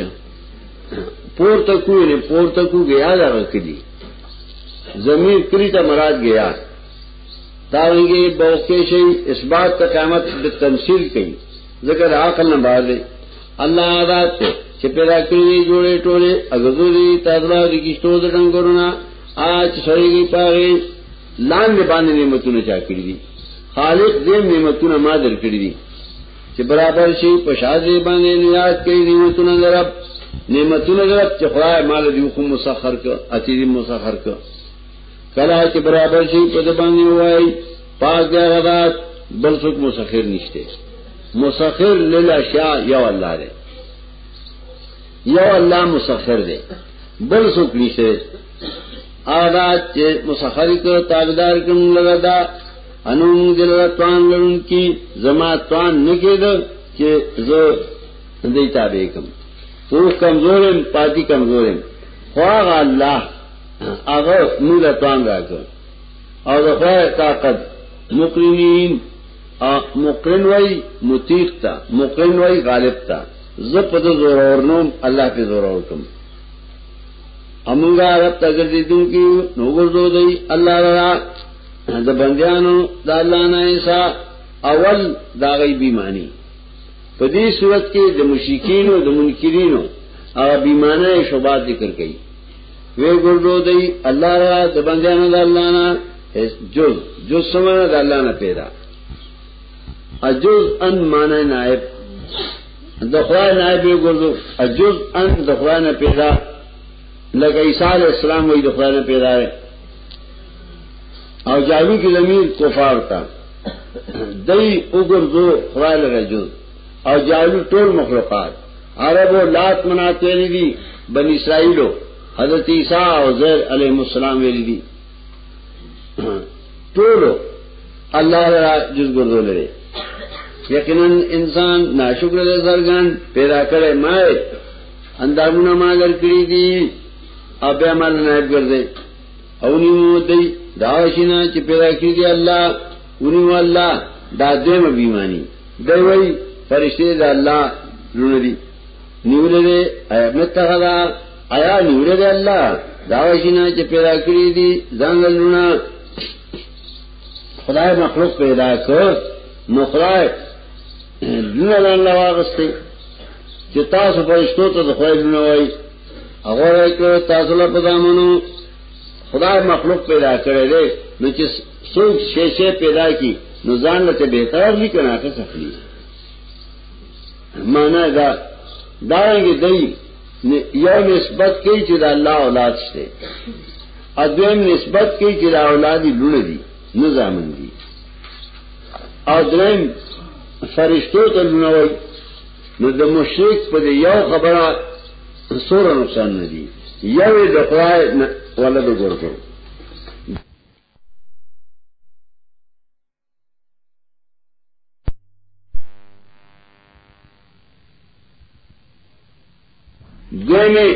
پورته کوی نه پورته کو گیا دا رکھ دی زمیر کری تا مراد گیا دارنګه بوکه شي اثبات ته قیامت د تمثيل کوي ذکر عقل نه بار دی الله ذات چې پیدا کړی جوړې ټوله اغزوري تاسو د کیشتو د ډنګورونه آج شریږي پاره لام به باندې نعمتونه چا کړی دي خالق دې نعمتونه ما در کړی دي چې برابر شي په شاذې باندې نیاز کوي نعمتونه درب نعمتونه درب چې خدای مال دې خو مسخر ک اتی دې مسخر ک کلا چې برابر شي په دې باندې وای پاک دی غذات بل څوک مسخر نشته مسخر للاشیاء یو الله دی یو الله مسخر دی بل څوک نشته آغا چې مسخر کو تاجدار کوم لګدا انون دل توان لرون کی زما توان نکید چې زه دې تابع کوم تو کمزورم پاتی کمزورم خواغ الله هغه مولا توان راکړ او د خدای طاقت مقرنین مقرن وای متیق تا مقرن وای غالب تا زه په د زور اورنم الله په زور اورکم امونګه رب تګردی دن کی نو ګرځو دی الله را د بندیانو د الله نه ایسا اول دا غي بیمانی په دې صورت کې د مشرکین او د منکرینو هغه بیمانه شوبات ذکر کړي وی ګردو دی الله را د بندیانو د الله نه جز جز سمانه د الله نه پیدا اجز ان معنی نائب د خدای نائب وی ګردو اجز ان د خدای نه پیدا لکه عیسی علی السلام وی د خدای نه پیدا دی او جالو کی ضمیر کفار تا دی او ګردو خدای لره جز او جاولو ټول مخلوقات عربو لات مناته دي بني اسرائيلو حضرت عيسى او زيد عليه السلام ویل دي ټول الله را جز ګرځول لري یقینا انسان ناشکر دې زرګان پیدا کړي ما اندامونه ما درکړي دي او بیا مال نه ګرځي او نیمو دی دا شنه چې پیدا کړی دی الله ونیو الله دا دیمه بیمانی دی وی فرشته دا الله لونه دی نیولې دی ایمت تغدا آیا نیولې دی الله دا وشینا چې پیدا کړی دی ځان لونه خدای مخلوق پیدا کړ نو خدای لونه لاندې الله واغسته چې تاسو فرشتو ته د خدای لونه وای هغه راکړ تاسو له پدامنو خدای مخلوق پیدا کړی دی نو چې سوک شے شے پیدا کی نزان لتے بہتر اخلی کنا اکس اخلی مانا دا دارنگی دی یو نسبت کئی چی دا اللہ اولاد شتے ادویم نسبت کئی چی دا اولادی لون دی نزامن دی او درم فرشتو ته لونوي نو د مشرک په یو خبره سور نقصان نه دی یو د خدای ولادت ورکړي دویمه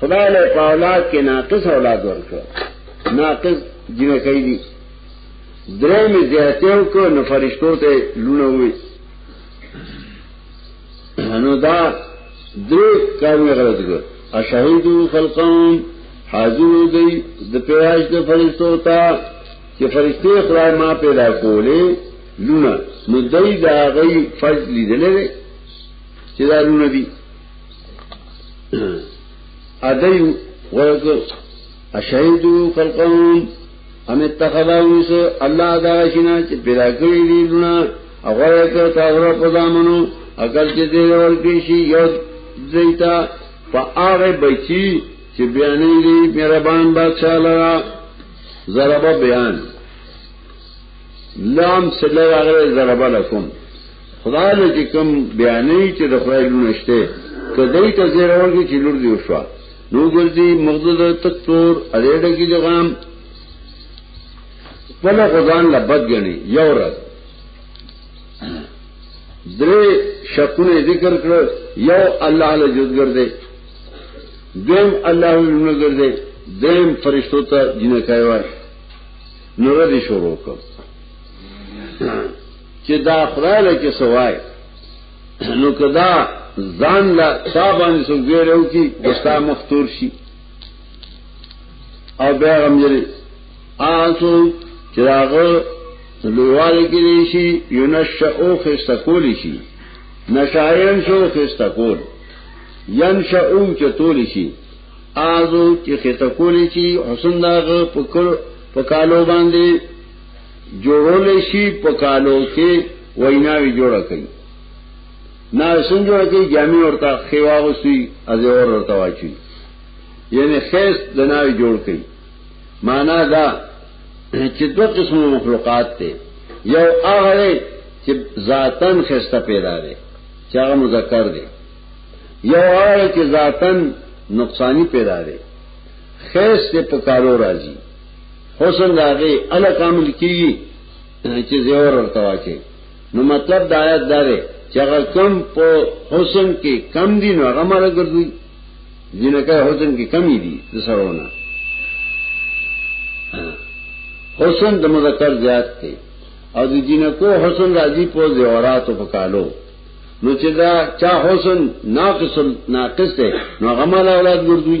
خدای له اولاد کې ناقص اولاد ورکړ ناقص جنہ کوي دي درې می زیاتیو کو نو فرشتو ته لونه وي نو دا درې کارونه غلط کړ اشهدو خلقهم حاضر دی د پیراش د فرشتو ته چې فرشتي خدای ما پیدا کولې لونه نو دای دا غي فرض لیدلې چې دا لونه دي ادیو ورته اشهدو خلقهم ام اتخذا ونس الله دا شینا چې پیدا کړی دی لونه هغه کړ تاسو په ځامنو اگر چې دې ورکی شي یو دیتا په هغه بچی چې بیانې دی مهربان بادشاہ لرا ضرب بیان لام سره هغه ضرب لكم خدای له چې کوم بیانې چې د خدای لونه شته کدی ته زیرور کې چې لور دی وشوه نو ګرځي مغزد تک تور اړېډه کې جوام خپل غزان لبد غني یو ورځ درې شکونه ذکر کړو یو الله له جز ګرځي دیم الله له ګرځي دیم فرشتو ته جنہ کوي ور نور دې شروع کړ چې دا خدای له کې سوای نو کدا ځان لا صاحبان سو ګیرو کی وستا مختور شي او بیا هم یې آسو چراغ لویوال کې دی شي یو نشه او خسته کول شي نشاین شو خسته کول ینشه او چتول شي آزو چې خسته کول شي حسن داغه پکړ پکالو باندې جوړولې شي په کالو کې ویناوي جوړه کوي نا سن جوړه کوي جامع ورته خواغوسي ازه ور ورته واچي یعنی خیس د ناوي جوړ کوي معنا دا چې دوه قسم مخلوقات ته یو هغه چې ذاتن خسته پیدا دي چې هغه مذکر دي یو هغه چې ذاتن نقصانی پیدا دي خیس ته پکارو راځي حسن داغه الا کامل کیږي چې زیور ورته واچي نو مطلب د آیات داره چې هغه کم په حسن کې کم دي نو هغه مال ګرځي جنکه حسن کې کمی دي د سرونه حسن د مذکر زیات دی او د جنکو حسن راځي په زیورات او په کالو نو چې دا چا حسن ناقص ناقص دی نو هغه مال اولاد ګرځي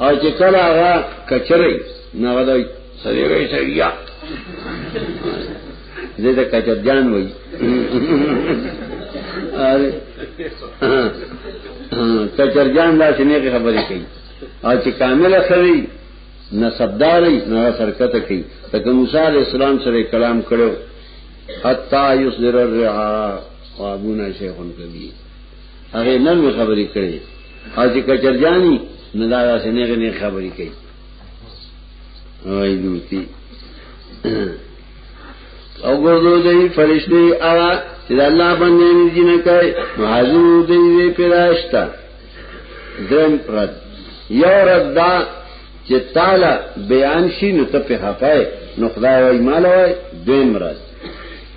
او چې کله هغه کچري نه غدای سړیږي سړیا دې ته کچر جان وای اره کچر جان لا شنه خبرې کوي او چې کامل خري نسبداري نه سرکته کوي تک موسی عليه السلام سره کلام کړو حتا یصدر الرعا وابونا شیخ کبیر هغه نن وی خبرې کړې او چې کچرجانی نه دا داسې نه غنې خبرې کوي وای دوتی او ګردو دې فرشتي آوا چې الله باندې دې نه کوي حاضر دې دې پیراشتا درم پرد یو رد دا چې تعالی بیان شي نو ته په حقای نو خدای وای مال وای دیم رد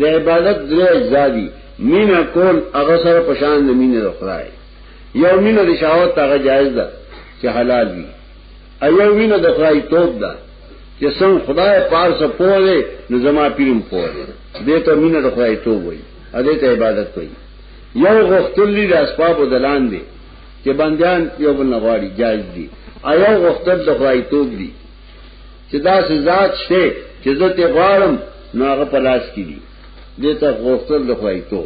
د عبادت درې اجزا دي مینا کول هغه سره پشان د مینې د خدای یو مینا د شاوت هغه جایز ده چې حلال وي ایو مینا د خدای توپ ده چې څنګه خدای پار سره پوهه نو زما پیرم پوهه دې ته مینا د خدای توپ وایي ا دې ته عبادت وایي یو غختل دي د اسباب دلان دي چې بندیان یو بل غواړي جایز دي ایو غختل د خدای توپ دي چې دا سه ذات شته چې زه ته غواړم نو هغه په لاس کې دي دته غوښتل د خوای ته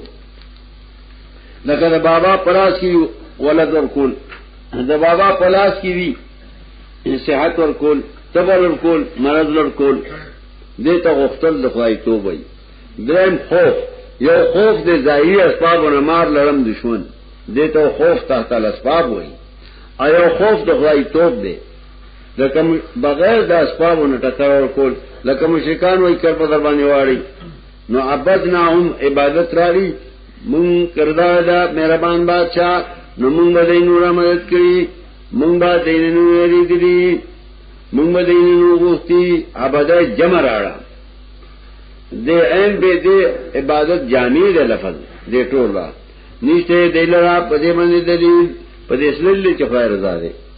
لکه د بابا پلاس کې ولد ورکول د بابا پلاس کې وی صحت ورکول تبر ورکول مرض ورکول دته غوښتل د خوای ته وای درم خوف یو خوف د ظاهري اسباب نه مار لړم دشمن دته خوف تحت الاسباب وای او یو خوف د خوای توپ دی لکه بغیر د اسبابو نه ټکر ور کول لکه مشرکان وای کړ په در باندې واړی نو عبدناهم عبادت راړي مون کردا دا مهربان بادشاہ نو مون به نور مدد کړی مون به دین نو یری کړی مون به دین نو غوښتي عبادت جمع راړه د عین به د عبادت جامع د لفظ د ټول را نشته د لرا په دې باندې دلیل په دې سلل چې خیر زده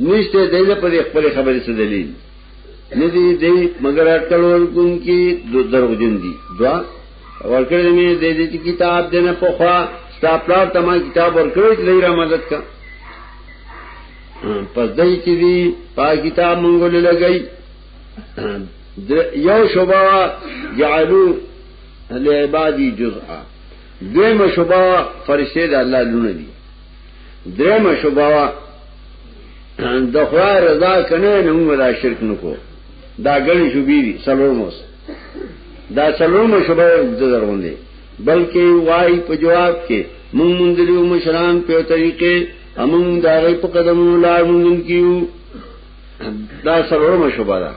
نشته دی له پرې خپل خبرې څه دلیل نه دی دی مگر اټکل ورکون کې دو درو جن دي دوا ورکړې مې دې دې کتاب دنه په خوا ستا پلار ته ما کتاب ورکړې چې لې را مدد کا پس دای چې دی پا کتاب مونږ له لګی یو شوبا جعلو لعبادی جزءا دویم شوبا فرشته د الله لونه دي درېمه شوبه وا د خدای رضا کنه نه موږ دا شرک نکو دا غني شوبې دي سلورموس دا سلورمه شوبه د دروندې بلکې وای په جواب کې موږ مونږ دې مشران په طریقې امون دا غي په قدمونو لار مونږ کیو دا سلورمه شوبه ده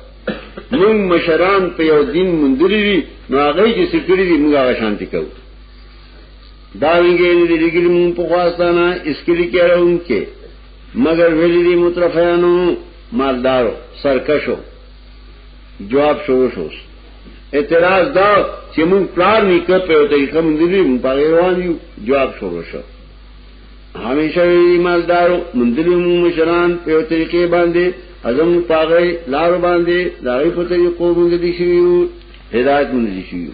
مونږ مشران په یو دین مونږ دې نو هغه چې سکړي دي موږ هغه شانتي کوو داویږي نه دی لګل مون په خواستانه اسکلی کېرون کې مگر ویلي دي مترفیانو مالدارو سرکشو جواب شروع شو اعتراض دا چې مون پلان نکړ په یو طریقه مونږ دې مون په روان یو جواب شروع شو همیشه ویلي مالدارو مونږ دې مون مشران په یو طریقې باندې ازم پاغه لار باندې داوی په طریقو مونږ دې شیو هدایت مونږ دې شیو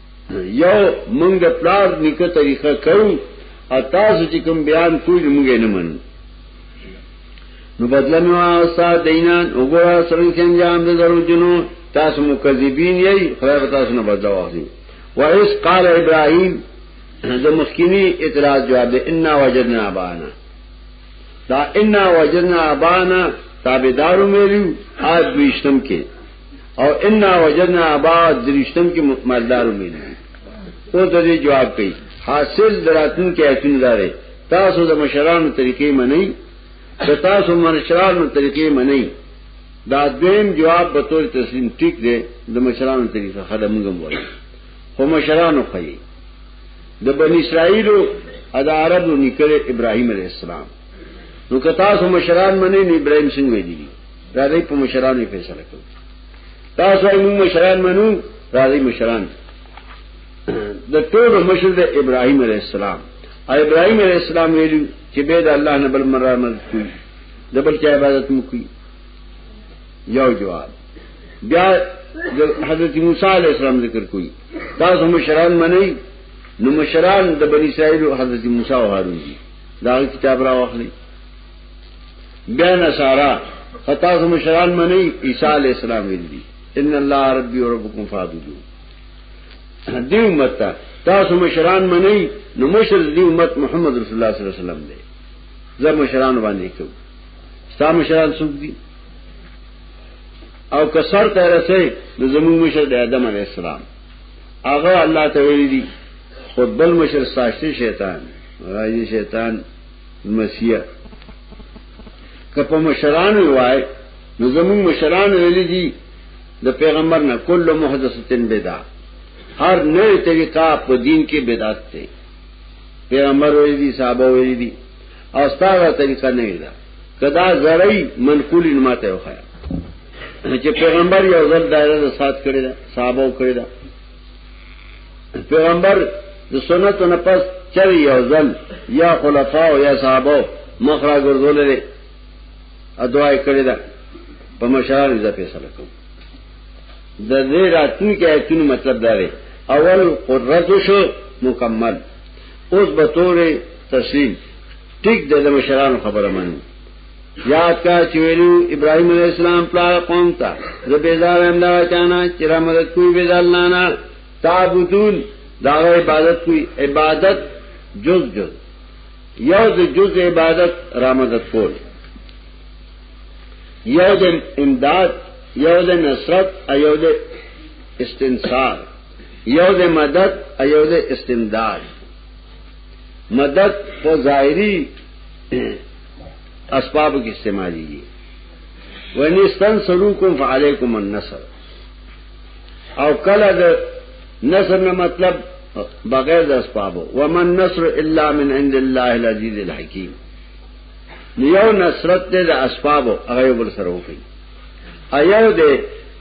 یو مونږ د پلار نیکه طریقه کوو او تاسو چې کوم بیان کوی مونږ یې نه منو نو بدل مې واسا دینان وګوره څنګه انجام د درو جنو تاسو مکذبین یی خدای په تاسو نه بدل واخلي وایس قال ابراهیم د مخکینی اعتراض جواب دی ان وجدنا ابانا دا ان وجدنا ابانا تابعدارو مې لري آج بیشتم کې او ان وجدنا ابا درشتم کې مالدار مين او د دې جواب کوي حاصل دراتن کې ایتون داري تاسو د مشرانو طریقې منئ که تاسو مشرانو طریقې منئ دا دویم جواب به تور تسلیم ټیک دی د مشرانو طریقه خدای موږ هم وایي خو مشرانو خي د بنی اسرائیل او د عربو نکره ابراهیم علیه السلام نو که تاسو مشران منئ نه ابراهیم څنګه دی دا دی په مشرانو فیصله کوي تاسو یې موږ مشران منو راځي مشران د ټول مشر د ابراهیم علی السلام او ابراهیم علی السلام ویلو چې به د الله نه بل مرامل کوي د بل چا عبادت مو کوي یو جواب بیا حضرت موسی علی السلام ذکر کوي تاسو مشران منئ نو مشران د بنی اسرائیل حضرت موسی او هارون دي دا کتاب را واخلئ بیا نصارا خطا سو مشران منی عیسی علیہ السلام ویل دي ان الله ربي و ربکم فاعبدوا دې امت ته تاسو مشران منی نو مشر دې امت محمد رسول الله صلی الله علیه وسلم دی زه مشران باندې کوم ستا مشران څوک دي او که سر ته رسې نو زموږ مشر د آدم علی السلام هغه الله ته ویلي خود بل مشر ساشته شیطان راځي شیطان لمسیه که په مشرانو وای نو زمون مشرانو ویلي دي د پیغمبر نه کله محدثتن بدعه هر نوې طریقه په دین کې بدعت ده پیغمبر ویلي دي صحابه ویلي دي او ستاره طریقه نه ده کدا زړی منقول ماته وخایا چې پیغمبر یو ځل دایره سات کړی دا صحابه کړی دا پیغمبر د سنت نه پس چر یو ځل یا خلفا او یا صحابه مخ را ګرځول لري ادوای کړی دا په مشار رضا فیصله کوم د دې راتلو کې ایتونو مطلب دا دی اول قررت شو مکمل اوس به تورې تسلیم ټیک د مشرانو خبره منو یاد کا چویلو ابراهیم علیہ السلام پلار قوم تا زبیزار امدا چانا چرا مدد کوئی بید اللہ نا تعبدون داغا عبادت کوئی عبادت جز جز یو د جز عبادت را مدد کول یو د امداد یو د نصرت ایو د استنصار یو د مدد ایو د استمداد مدد په ظاهری اسباب کې استعمالي دي ونستن سروکم فعليكم النصر او کله د نصر نه مطلب بغیر د اسبابو ومن نصر الا من عند الله العزيز الحكيم یو نصرت ته د اسبابو هغه بل سره وکړي ایو دې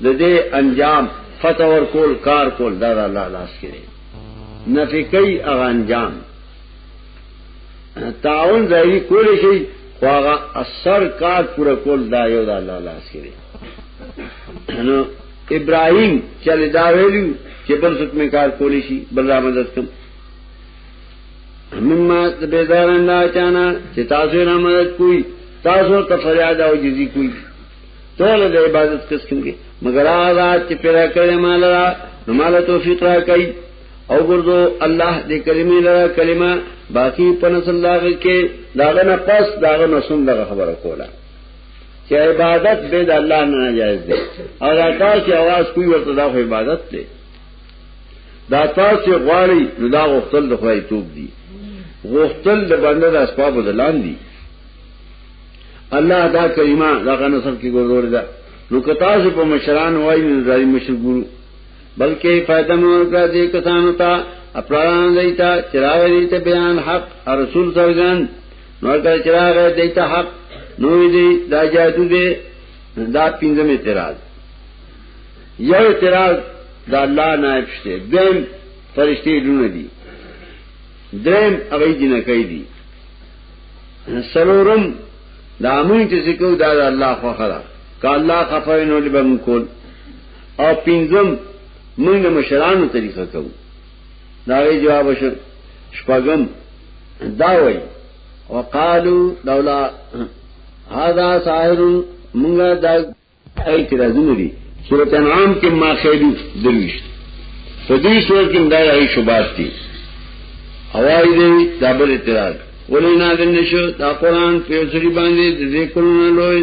د دې انجام فتح ور کول کار کول دا الله لاس کې نه فکرې هغه انجام تعاون ظاهری کول شي خو هغه اثر کار پورا کول دا یو د الله لاس کې دی نو ابراهيم چې دا ویلو چې بل څوک مې کار کولی شي بل را مدد کوم مما بیزار اندا چانا چې تاسو نه مدد کوی تاسو ته فریاد او جزي کوی ټول د عبادت کس کوي مگر هغه چې پیدا کړی مال را نو مال توفیق را کوي او ګردو الله دې کلمې لرا کلمه باقی پنس الله کې داغه نه پس داغه نه سن دغه خبره کوله چې عبادت به د الله نه ناجایز دی او دا تاسو आवाज کوی ورته دا عبادت دی دا تاسو غواړي نو دا غختل د خدای توپ دی غختل د بنده د اسباب د لاندې الله دا کلمه دا غنصب کې ګورور ده نو کتا سو په مشران وای نو ځای مشر ګورو بلکې فائدہ مور کا دې کسانو ته اپران دیتا چراغ دیتا بیان حق اور رسول سرگن نور کا چراغ دیتا حق نوی دی دا جادو دے دا پینزم اعتراض یو اعتراض دا اللہ نائب شتے دین فرشتے لون دی درین اغی جنکی دی سرورم دا امون چسکو دا دا اللہ خوخرا کا اللہ خفائی نولی بمکول او پنځم موږ نه مشرانو طریقه کوو دا غي جواب شو شپږم دا وای وقالو دولا هاذا ساحر موږ دا اعتراض لري سورۃ انعام کې ما خېلو درويش په دې سورۃ کې دا راي شوبات دي اوای دې دا بل اعتراض ولې نازل نشو دا قران په سری باندې ذکرونه لوي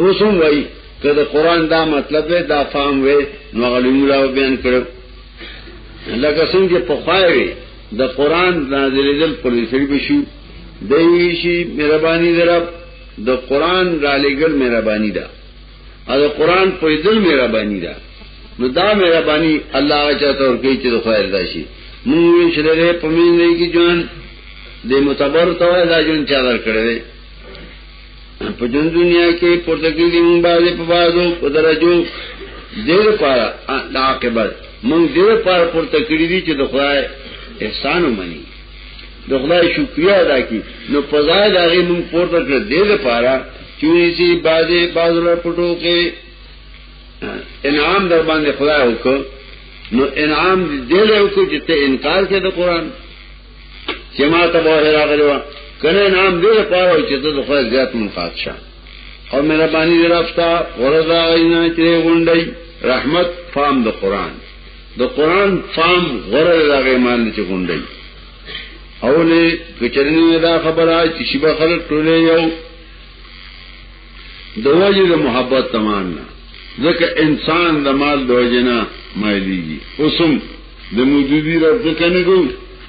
اوسم وای که د قران دا مطلب وې دا فهم وې نو غلیم لا بیان کړو لکه څنګه په خوای د قران نازلېدل پر دې سړي بشو دی شي مهرباني درب د قران را لګل مهرباني ده او د قران په دل مهرباني ده نو دا مهرباني الله چاته ورکی چې د خیر راشي موږ شلره پمینې کی جان د متبر توه دا جون چا ور کړې په جن دنیا کې پورته کېږي مونږ باندې په بازو په درجو دیر پارا د عاقبت مونږ دیر پارا پورته کړی دي چې د خدای احسان ومني د خدای شکریا ادا کړي نو په ځای دا غي مونږ پورته کړ دیر پارا چې چې بازي بازو له پټو کې انعام در باندې خدای وکړ نو انعام دې له وکړي چې ته انکار کړې د قران چې ما ته به هر هغه و کنه نام دې لپاره چې ته د خدای زیات منقاد شه او مهرباني دې رافتا وردا غینا چې غونډي رحمت فام د قران د قران فام غره دغه مان چې غونډي اولې کچرنی دا خبره چې شیبه خلک ټوله یو د وجه د محبت تمان نه ځکه انسان د مال د وجه نه مایلیږي اوسم د موجودی رب ځکه نه ګو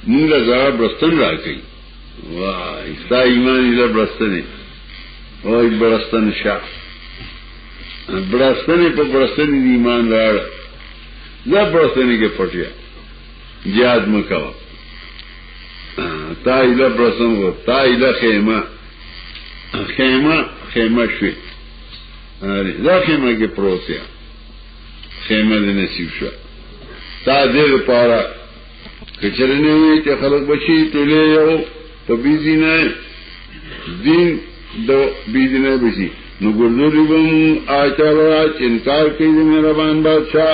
موږ له زړه برستن راکړي وای دا ایمان یې برستن وای برستن شاه برستن په برستن دی ایمان راړ زه برستن کې پټیا یاد مکوه تا ایله برسم و تا ایله خیمه خیمه خیمه شوی دا خیمه کې پروت یا خیمه دې نصیب شو تا دې لپاره کچرنه وي چې خلک بشي تلې یو په بيزي نه دین د بيزي نه بشي نو ګردو لګم آچار راچ انکار کوي مهربان بادشاہ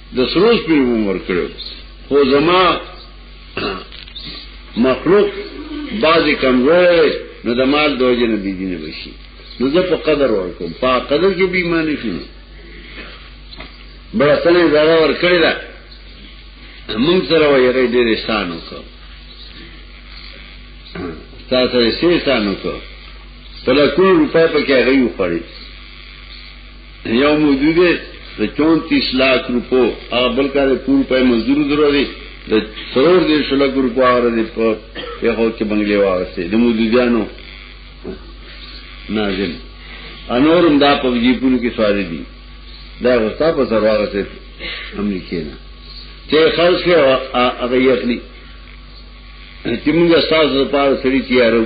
د سروز په عمر کړو خو زما مخلوق بعضی کمزور نو د مال دوجه نه بي دینه بشي نو زه په قدر ورکوم په قدر کې بي معنی شي بلسنه زړه ور کړی دا موږ سره وایره ډېر احسان وکړ تاسو یې احسان وکړ په لکه روپۍ په کې غيو خړی یو موضوع ده د 34 لاک روپو هغه بل کار پور په مزدور درو دی د سرور دې شل روپو هغه دې په یو خو کې بنگلې واغسته د موجودانو ناظم انورم دا په جیپونو کې سوال دي دا غوستا په سر واغسته امریکې نه چې خرج کې هغه یې اخلي چې موږ تاسو لپاره سړي تیارو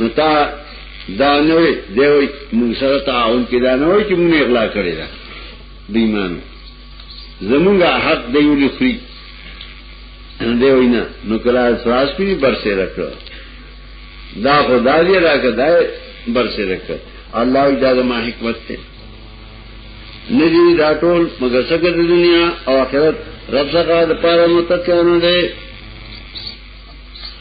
نو تا دا نه وي دی وي موږ سره تعاون کې دا نه وي چې موږ اغلا کړی دا بیمانو زمونږه حق دی ولې خوري دی وي نه نو کله سراس پی برسه راکړه دا خدا دې راکړه دا برسه راکړه الله اجازه ما حکمت ته ندی دا ټول مگر څنګه د دنیا او آخرت رب څخه د پاره متکونه دی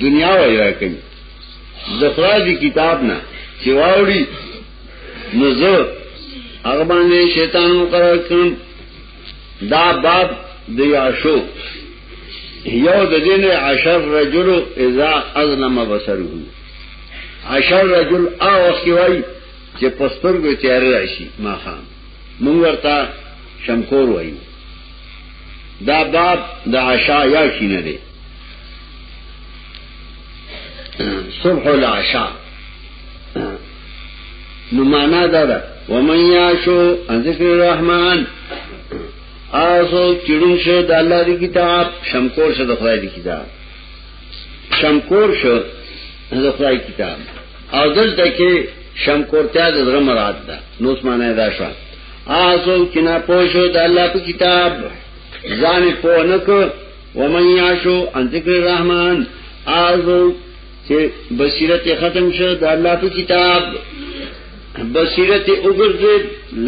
دنیا وای را کوي زخراجی کتاب نه چې واوړي نو زه هغه باندې شیطان مقرر کړم دا باب د یاشو یو د دین عشر رجل اذا اظلم بصره عشر رجل او وخت وای چې پستر ګو تیار راشي ما خان مونږ ورته شمکور وایو دا باب د عشاء یا کینه دی صبح العشاء نو معنا دا ده ومن یاشو ذکر الرحمن آسو چړون شه د الله دی کتاب شمکور شه د خدای دی کتاب شمکور شو د خدای کتاب او دلته کې شمکورتیا د زړه مراد ده نو څه معنی دا شو آسو کنا پوشو د الله په کتاب ځان په نکو ومن یاشو ان ذکر الرحمن آسو چې بصیرت ختم شو د الله په کتاب بصیرت وګرځي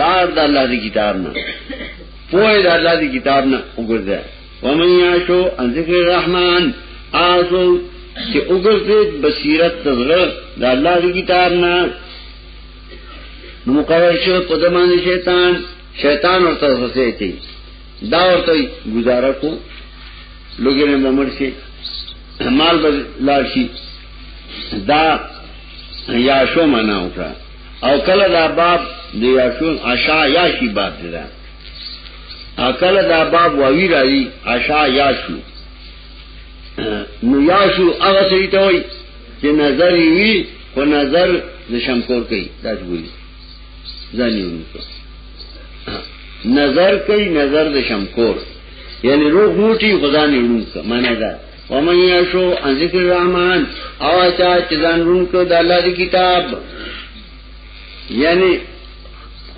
لار د الله دی کتاب نه پوهه د الله دی کتاب نه وګرځي ومن یعشو ان ذکر الرحمن آسو چې وګرځید بصیرت تزړه د الله دی کتاب نه نو مقرر شو په دمانه شیطان شیطان ورته وسه تی دا ورته گزاره کو لوګي نه بمر شي مال به لار شي دا یا شو معنا وکړه او کله دا باب د یا شو عشا یا شی باب دی اکل دا باب واوی راځي عشاء یاشو نو یاشو هغه سړي ته وای چې نظر وی خو نظر د شمکور کوي دا جوړي ځانیونو نظر کوي نظر د شمکور یعنی روح موټي خدا نه ورونو معنی دا ومن یشو ان ذکر الرحمن او چا چې ځان رونکو د الله دی کتاب یعنی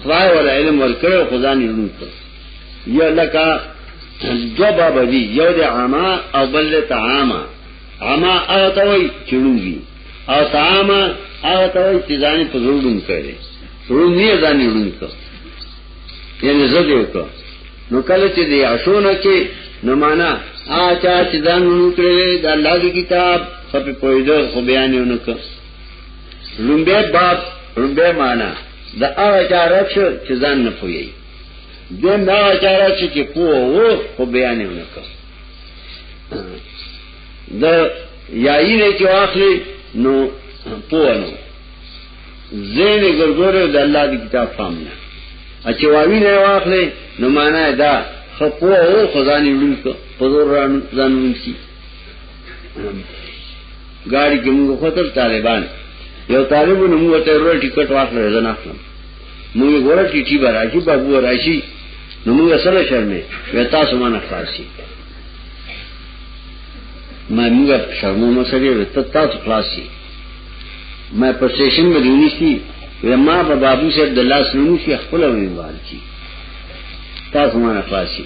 خدای ولا علم ورکړو خدا نه علم کړ یا لکه دو باب دی یو د عاما او بل د تعاما عاما هغه ته وای چړونګي او تعاما هغه ته وای چې ځان په زړون کړي زړون نه ځان یړون کړ یعنی زه دې وکړ نو کله چې دی عشونه کې نو معنا آچا چې ځان نو کړې د الله دی کتاب خپل پویدو خو بیان یې نو کړ لومبه باب لومبه معنا د هغه چاره چې ځان نه پوي دیم دا چاره چې کې پوه وو خو بیان یې ونکړ د یایي نه کې واخلي نو پوه نو زین ګرګوره د الله دی کتاب فهم نه اچې واوی نه واخلې نو معنا دا خپو او خداني وړو کو په زور ځان ونسي ګاډي کې موږ خپل طالبان یو طالب نو موږ ته ورو ټیکټ واخلې زه نه اخلم موږ ګوره چې ټی به راشي بابو راشي نو موږ سره شرمې وې تاسو باندې خلاصي ما موږ شرمو مو سره وې ته تاسو خلاصي ما په سټیشن کې ونیسی وې ما په بابو سره د لاس نونی خپل وینوال کی تاسو باندې خلاصي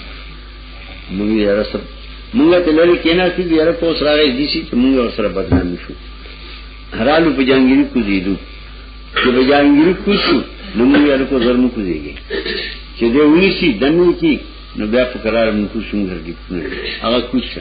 مونږ یې رسب مونږ ته لری کینا چې بیا ره پوس راغی دي چې مونږ ور سره بدنام شو هرالو په جنگیری کو دیدو چې په جنگیری کو شو نو مونږ یې کو زرمو کو دیږي چې دې ونی شي دنه کی نو بیا په قرار مونږ کو څنګه دي هغه کوڅه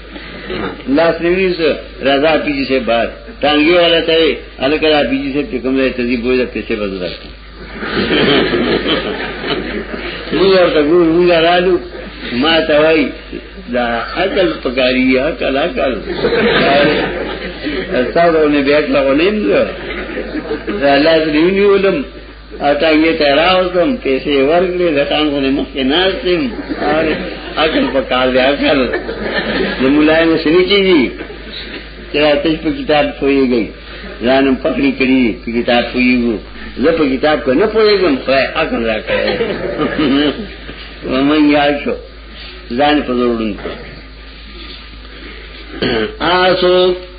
لاس نیونی سو رضا پی جی سے بات تانگی والا تاوی علکر پی جی سے پکم رہے تزی بوئی دا پیسے بزو دارتا مونږ ورته ګور مونږ رالو ما ته وای دا عقل پکاري عقل عقل تاسو نه بیا کله ولیم دا لاس نیونی ولم اټا یې ته راوځم پیسې ورګلې د خان غو نه مخکې ناشتم اور اکل په کار دی اکل د مولای نه سړي چی دي چې راته په کتاب پويږي ځانم پکړی کړی په کتاب پويګو زه په کتاب کو نه پويګم خو اکل راکړې ومن یاد شو ځان په ضرورن آسو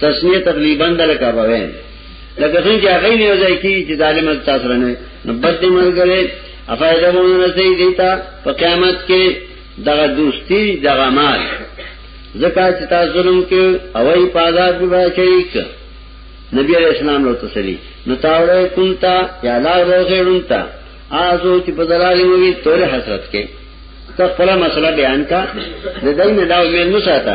تسنیه تقریبا دلکا بوین لکه څنګه چې هغه نه ځای کی چې ظالم تاسو رنه نو بد دې مل کرے افایده مونږ نه سي دیتا په قیامت کې دغه دوستی دغه مال زکا چې تاسو ظلم کې اوای پازاد به شریک نبی علیہ السلام لو تسلی نو تاوړې کونتا یا لا روغېړونتا آزو چې په دلالي وي تور حسرت کې ته خپل مسله بیان کا د دین دا امید نو ساته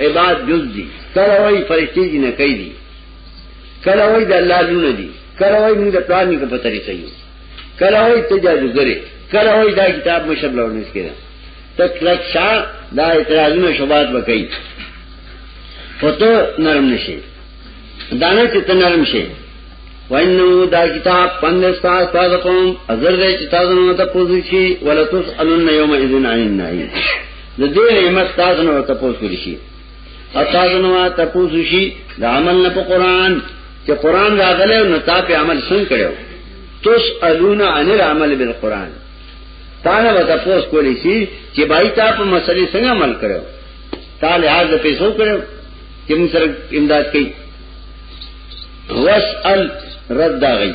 عباد جز دی کله وای فرشتي دي نه کوي دي کله وای د الله لونه دي کله وای موږ د پلان نه په طریقې یو کله وای ته جادوګره کله وای دا کتاب مشر لونه کړه تک لک شاه دا اعتراضونه شوبات وکړي پته نرم نشي دانه چې ته نرم شي وانه دا کتاب پند استاد پاد قوم اگر دې چې تاسو نو ته پوزي شي ولا تسالون یوم اذن عین نه د دې نعمت تاسو نو ته پوزي شي او تاسو نو ته پوزي شي د عمل نه په قران چې قران راغله نو تا په عمل څنګه کړو تسالون عن العمل بالقران تانه وته پوز کولی شي چې بای تا په مسلې څنګه عمل کړو تا لحاظ پیسو کړو چې موږ سره امداد کوي وسأل رد دا غي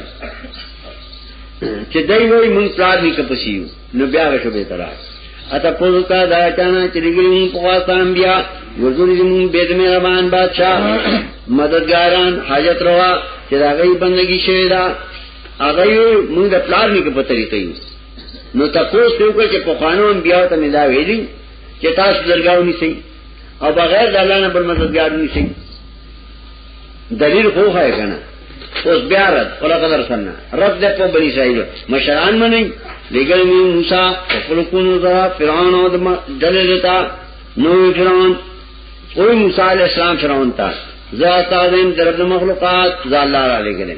چې دای وای مون پلار نه کپسیو نو بیا غشو به ترا اته پوز کا دا چانا چې لګري په واسطان بیا ورزوري زمون بيد مې ربان بادشاہ مددګاران حاجت روا چې دا غي بندگی شوی دا هغه مونږ د پلار نه په طریقې یو نو تاسو ته وکړئ چې په قانون بیا ته ملا ویلی چې تاسو درګاونی سي او بغیر د الله نه بل مددګار نشي دلیل خو خای کنه اوس بیا رد ولا قدر سننا رد ده په بنی اسرائیل مشران منی لګل می موسی خپل کونو دا فرعون او دلیل تا نو فرعون او موسی علی السلام فرعون تا ذات اعظم درد مخلوقات ذال الله علیه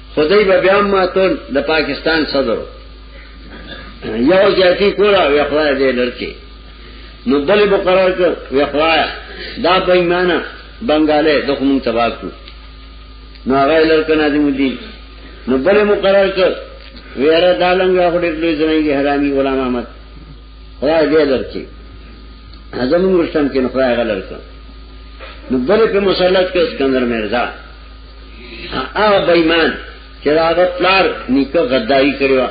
خدای به بیا ماتول د پاکستان صدر یو ځاتی کولا وی خدای دې لړکی نو بل به قرار کړ وی خدای دا په ایمانه بنگاله دښمن تباہ کړ نو هغه لړکنه دې مودي نو بل مقرر کړ ویرا دالنګ هغه دې لوی ځنګي حرامي غلام احمد خدای دې لړکی اعظم مرشتم کې نو خدای غلر کړ نو بل په مسلط کې اسکندر مرزا هغه بېمان چې هغه پلار نیکه غداری کړی و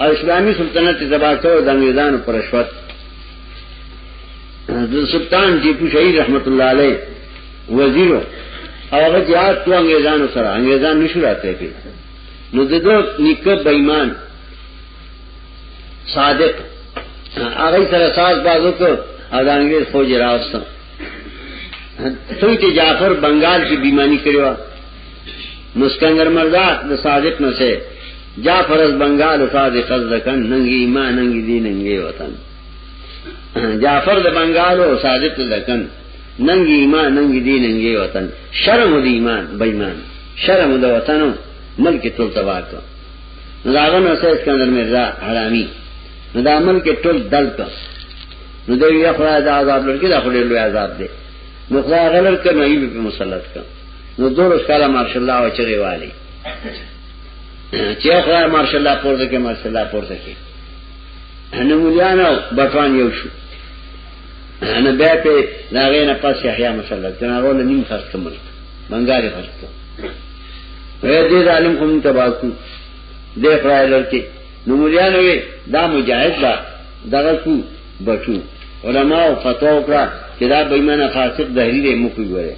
او اسلامي سلطنت تباہ کړو د انګریزانو پر رشوت د سلطان ټیپو شهید رحمت الله علیه وزیر او هغه جهاد تو انګریزانو سره انګریزان نشو راته پی نو د دوه نیکه بېمان صادق هغه سره ساز بازو کو او د انګریز فوج راوستم څنګه چې جعفر بنگال کې بیمانی کړو نو سکندر مرزا د صادق نه سه جعفر از بنگال صادق از دکن ننګي ایمان ننګي دین ننګي وطن جعفر د بنگال او صادق دکن ننګي ایمان ننګي دین ننګي وطن شرم د ایمان بېمان شرم د وطن ملک ټول تباہ کړ نو داغه نو سه سکندر مرزا حرامي نو دا ملک ټول دلته نو دا یو خدای دا عذاب لرګي دا خو ډېر لوی عذاب دی نو خدای غلر کنه ای په مسلط کړ نو دورس کاله مارشال الله او چغي والی چې خدای مارشال الله پورته کې مارشال الله پورته کې نو مليانو بټوان یو شو نو بیا په دا غینه پس یحیی مسلط کنه غول نیم خرڅ کمل منګاري خرڅ کړ وې دې ظالم کوم تباکو دې خدای لرکې نو مليانو دا مجاهد دا دغه کو بټو علماء فتوا وکړه چې دا بېمانه فاسق دهری دی مخ وګوره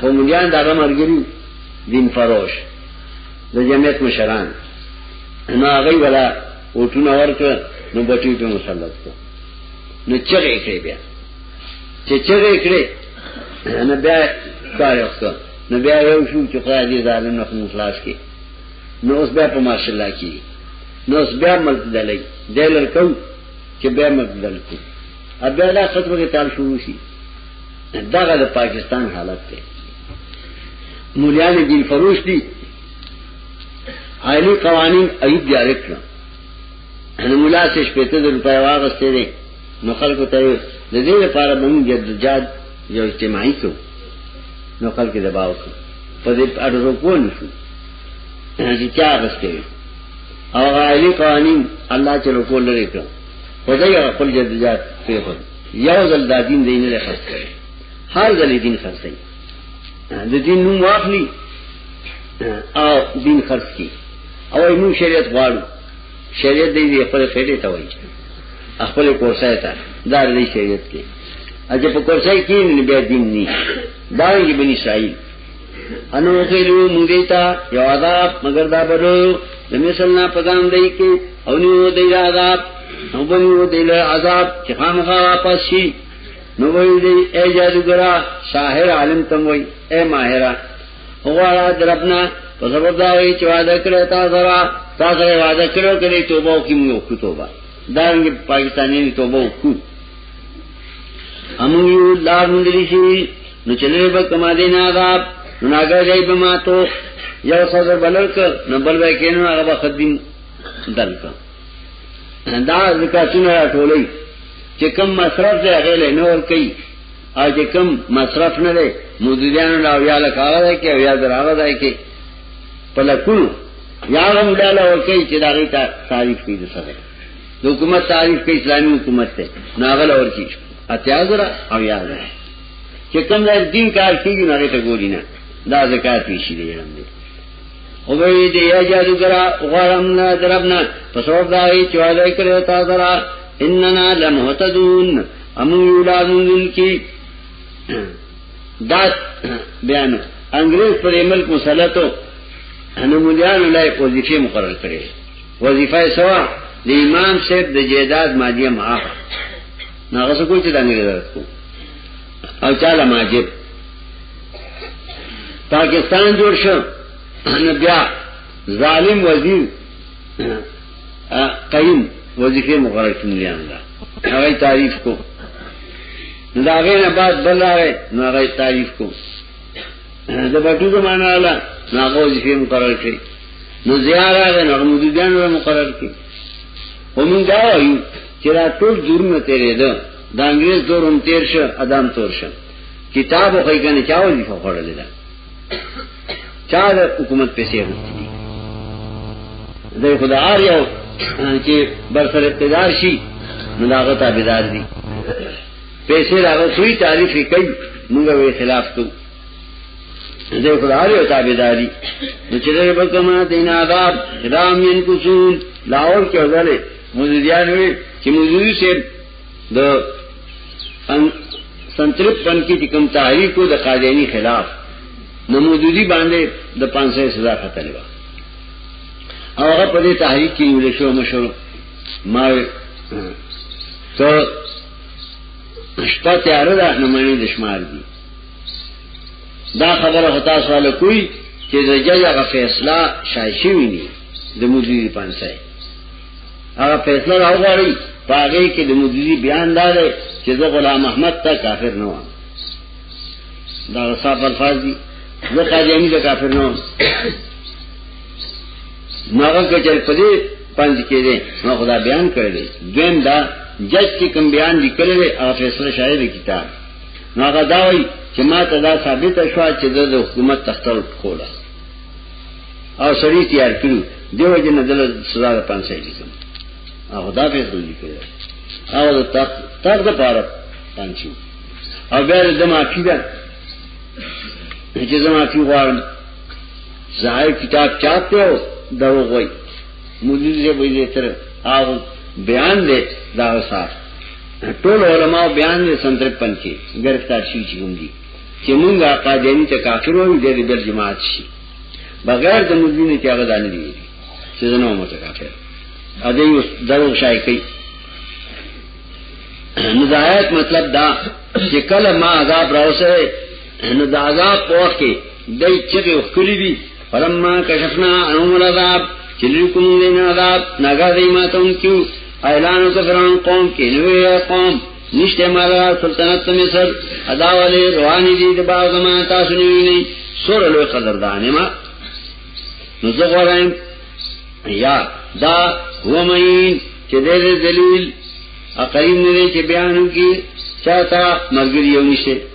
خو مونږان دا مرګري دین فروش د جمعیت مشران نو هغه ولا وټونه ورکړ نو بټي په مسلط کړ نو چغې کړې بیا چې چغې کړې نو بیا کار وکړ نو بیا یو شو چې خدای دې ظالم نه خلاص کړي نو اوس بیا په مارشل لا کې نو اوس بیا ملک دلای دی لړکو چې بیا ملک دلکو ا بیا دا خطر کې تال شروع شي دغه د پاکستان حالت دی مولیان دین فروش دي عائلی قوانین ایب جاری کړو ان مولا سے شپته د روپیا واغسته دي نو خلکو ته د دې لپاره موږ جدجاد یو اجتماعي کو نو خلک دباو کو په دې اړه روکول شو چې چا غسته او غایلی قوانین الله چې روکول لري کړ خدای خپل جديات پیښو یو ځل دا دین دی نه خرڅ کړي هر ځل دین خرڅ کړي د دین نوم واخلي او دین خرڅ کړي او ایمو شریعت غواړو شریعت دی دی خپل خېټه ته وایي خپل کورسای ته دا لري شریعت کې اجه په کورسای کې نه بیا دین نه دارنگی بنی اسرائیل انو خیلو مونگیتا یو عذاب مگر دا بلو دمیسلنا پدام دائی کے اونیو دیل عذاب نو بنیو دیل عذاب چی خامخا واپس شی نو وی دی اے جادوگرا ساحر عالم تم وی اے ماہرہ وغواړه درپنا په سبب دا وی چې وعده کړی تا سره تا سره وعده کړو کړي توبه وکړي موږ توبه دا رنګ پاکستاني توبه وکړو امون یو لار مندلی شوی نو چلوی با کما دین آداب نو ناگر گئی با ما تو یو صدر بلر کر نو بل بای کینو آغا با خدین دل کر دا ذکراتون را ٹولی چه کم مصرف دے غیل نور کئی او چه کم مصرف نده مدودیانو لا اویا لک آغا دائی که اویا در آغا دائی که پلکونو یا غم لالا ورکی چه داغی تا تعریف کی دسا دائی د حکومت تعریف کې اسلامي حکومت ته ناغل اور کی اتیا زرا او یا زرا چې کوم ځای دین کار کیږي نه ته ګوري نه دا زکات پیشي دی علم دی او به دې یا جادوګرا غرام نه دربنا په سبب دا یې چواله کړو تا درا اننا لمهتدون امو یولادون کی دا بیان انګريز پر ملک مسلط انو مليان لای پوزيشن مقرر کړي وظیفه یې سوا د امام صاحب د جیداد مادیه معاف ناغه څه کوی چې دا نه غواړي کو او چاله ماجب پاکستان جوړ شو نو بیا ظالم وزیر قیم وظیفه مقرر کړی دی الله هغه تعریف کو نو دا غینه بعد بل راغی نو هغه تعریف کو د بټو زمانه والا ناغه وظیفه مقرر کړي نو زیار هغه نو مدیدان را مقرر کړي ومن دا وایو چې را ټول جرم تیرې ده د انګريز دور هم تیر شه ادم تور شه کتاب خو یې کنه چا وظیفه خړلې ده چا د حکومت پیسې غوښتي دي د خدای آر یو چې برسر اقتدار شي نو داغه تابعدار دي پیسې راغسوي تعریف یې کوي موږ به خلاف کوو دې خدای له تابعداري نو چې دې په کومه دین عذاب رام ین کوسون لاور کې ورغلې مزیدیان وي چې مزیدی سي د سنترپ پن کې کوم تحریک کو د قاضیانی خلاف نو مزیدی باندې د 500 سزا خطر و او هغه په دې تحریک کې ولې شو مشورو ما ته شپه تیاره ده نو معنی د شمار دي دا خبره هتا سوال کوي چې د جج هغه فیصله شایشي ویني د مدیر پانسای هغه فیصله راوغړي پاګه کې د مدیر بیان دار چې د غلام احمد ته کافر نه و دا صاحب الفاظ دي زه قاضي نه کافر نه ناغه کچر پدې پنځ کې دي نو خدا بیان کړی دی دویم دا جج چې کوم بیان لیکل دی هغه فیصله شاید کتاب ناغه دا وایي چې ما ته دا ثابت شو چې د حکومت تختل کوله او سړی تیار کړو دیو جن دل سزا د پنځه لیکم هغه دا فیصله لیکل او د تخت تخت د پاره پنځه او بیا د معافی ده چې زما فی غواړم ظاهر کتاب چاپ ته او دروغ وای مدیر یې به دې تر او بیان دې دا وسار ټول علما بیان دې سندر پنځه گرفتار شي چې موږ چې موږ قاضیانی ته کافر وو دې دې بل جماعت شي بغیر د مدیر نه چې هغه دانی دی چې زنه مو ته کافر ا دې یو دروغ شای کوي نزایت مطلب دا چې کله ما عذاب راوسه نو دا عذاب په وخت کې دای چغه وکړي دي فلما کشفنا عنهم العذاب چې لکم دین عذاب ناګه دی ما ته کیو اعلان وکړ فرعون قوم کې نو قوم نشته مالا سلطنت مصر ادا والے رواني دي د باغ زمان تاسو نه ویني سور له قدردانه ما نو زه غواړم یا دا هو مې چې دې دلیل اقیم نه چې بیانو کې چاته مرګ یو نشته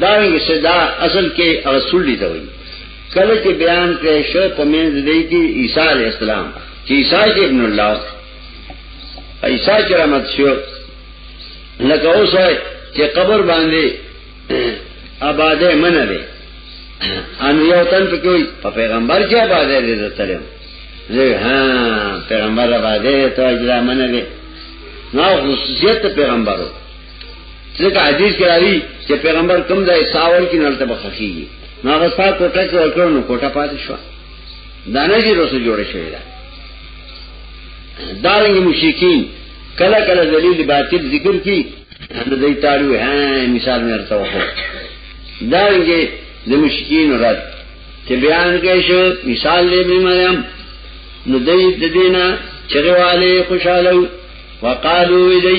دارنګه صدا اصل کې رسول دي دوی کله چې بیان کړي شو په منځ دی کې عیسی علی السلام چې عیسی چې ابن الله عیسی چې رحمت شو لکه اوس وای چې قبر باندې آباده منه دی ان یو تن په کوئی په پیغمبر کې آباده دې زتلم زه ها پیغمبر آباده ته اجرا منه دی نو خصوصیت پیغمبرو ځکه حدیث کې راځي چې پیغمبر کوم ځای ساور کې نړته بخښيږي نو هغه ستا کوټه کې ورکړو نو کوټه پاتې شو دا نه دي رسو جوړ شوی دا دارنګ مشرکین کله کله دلیل باطل ذکر کی نو دای تاړو ها مثال مې ورته وکړ دارنګ د مشرکین رد چې بیان کې شو مثال دې به مریم نو دای د دینه چرواله خوشاله وقالو دې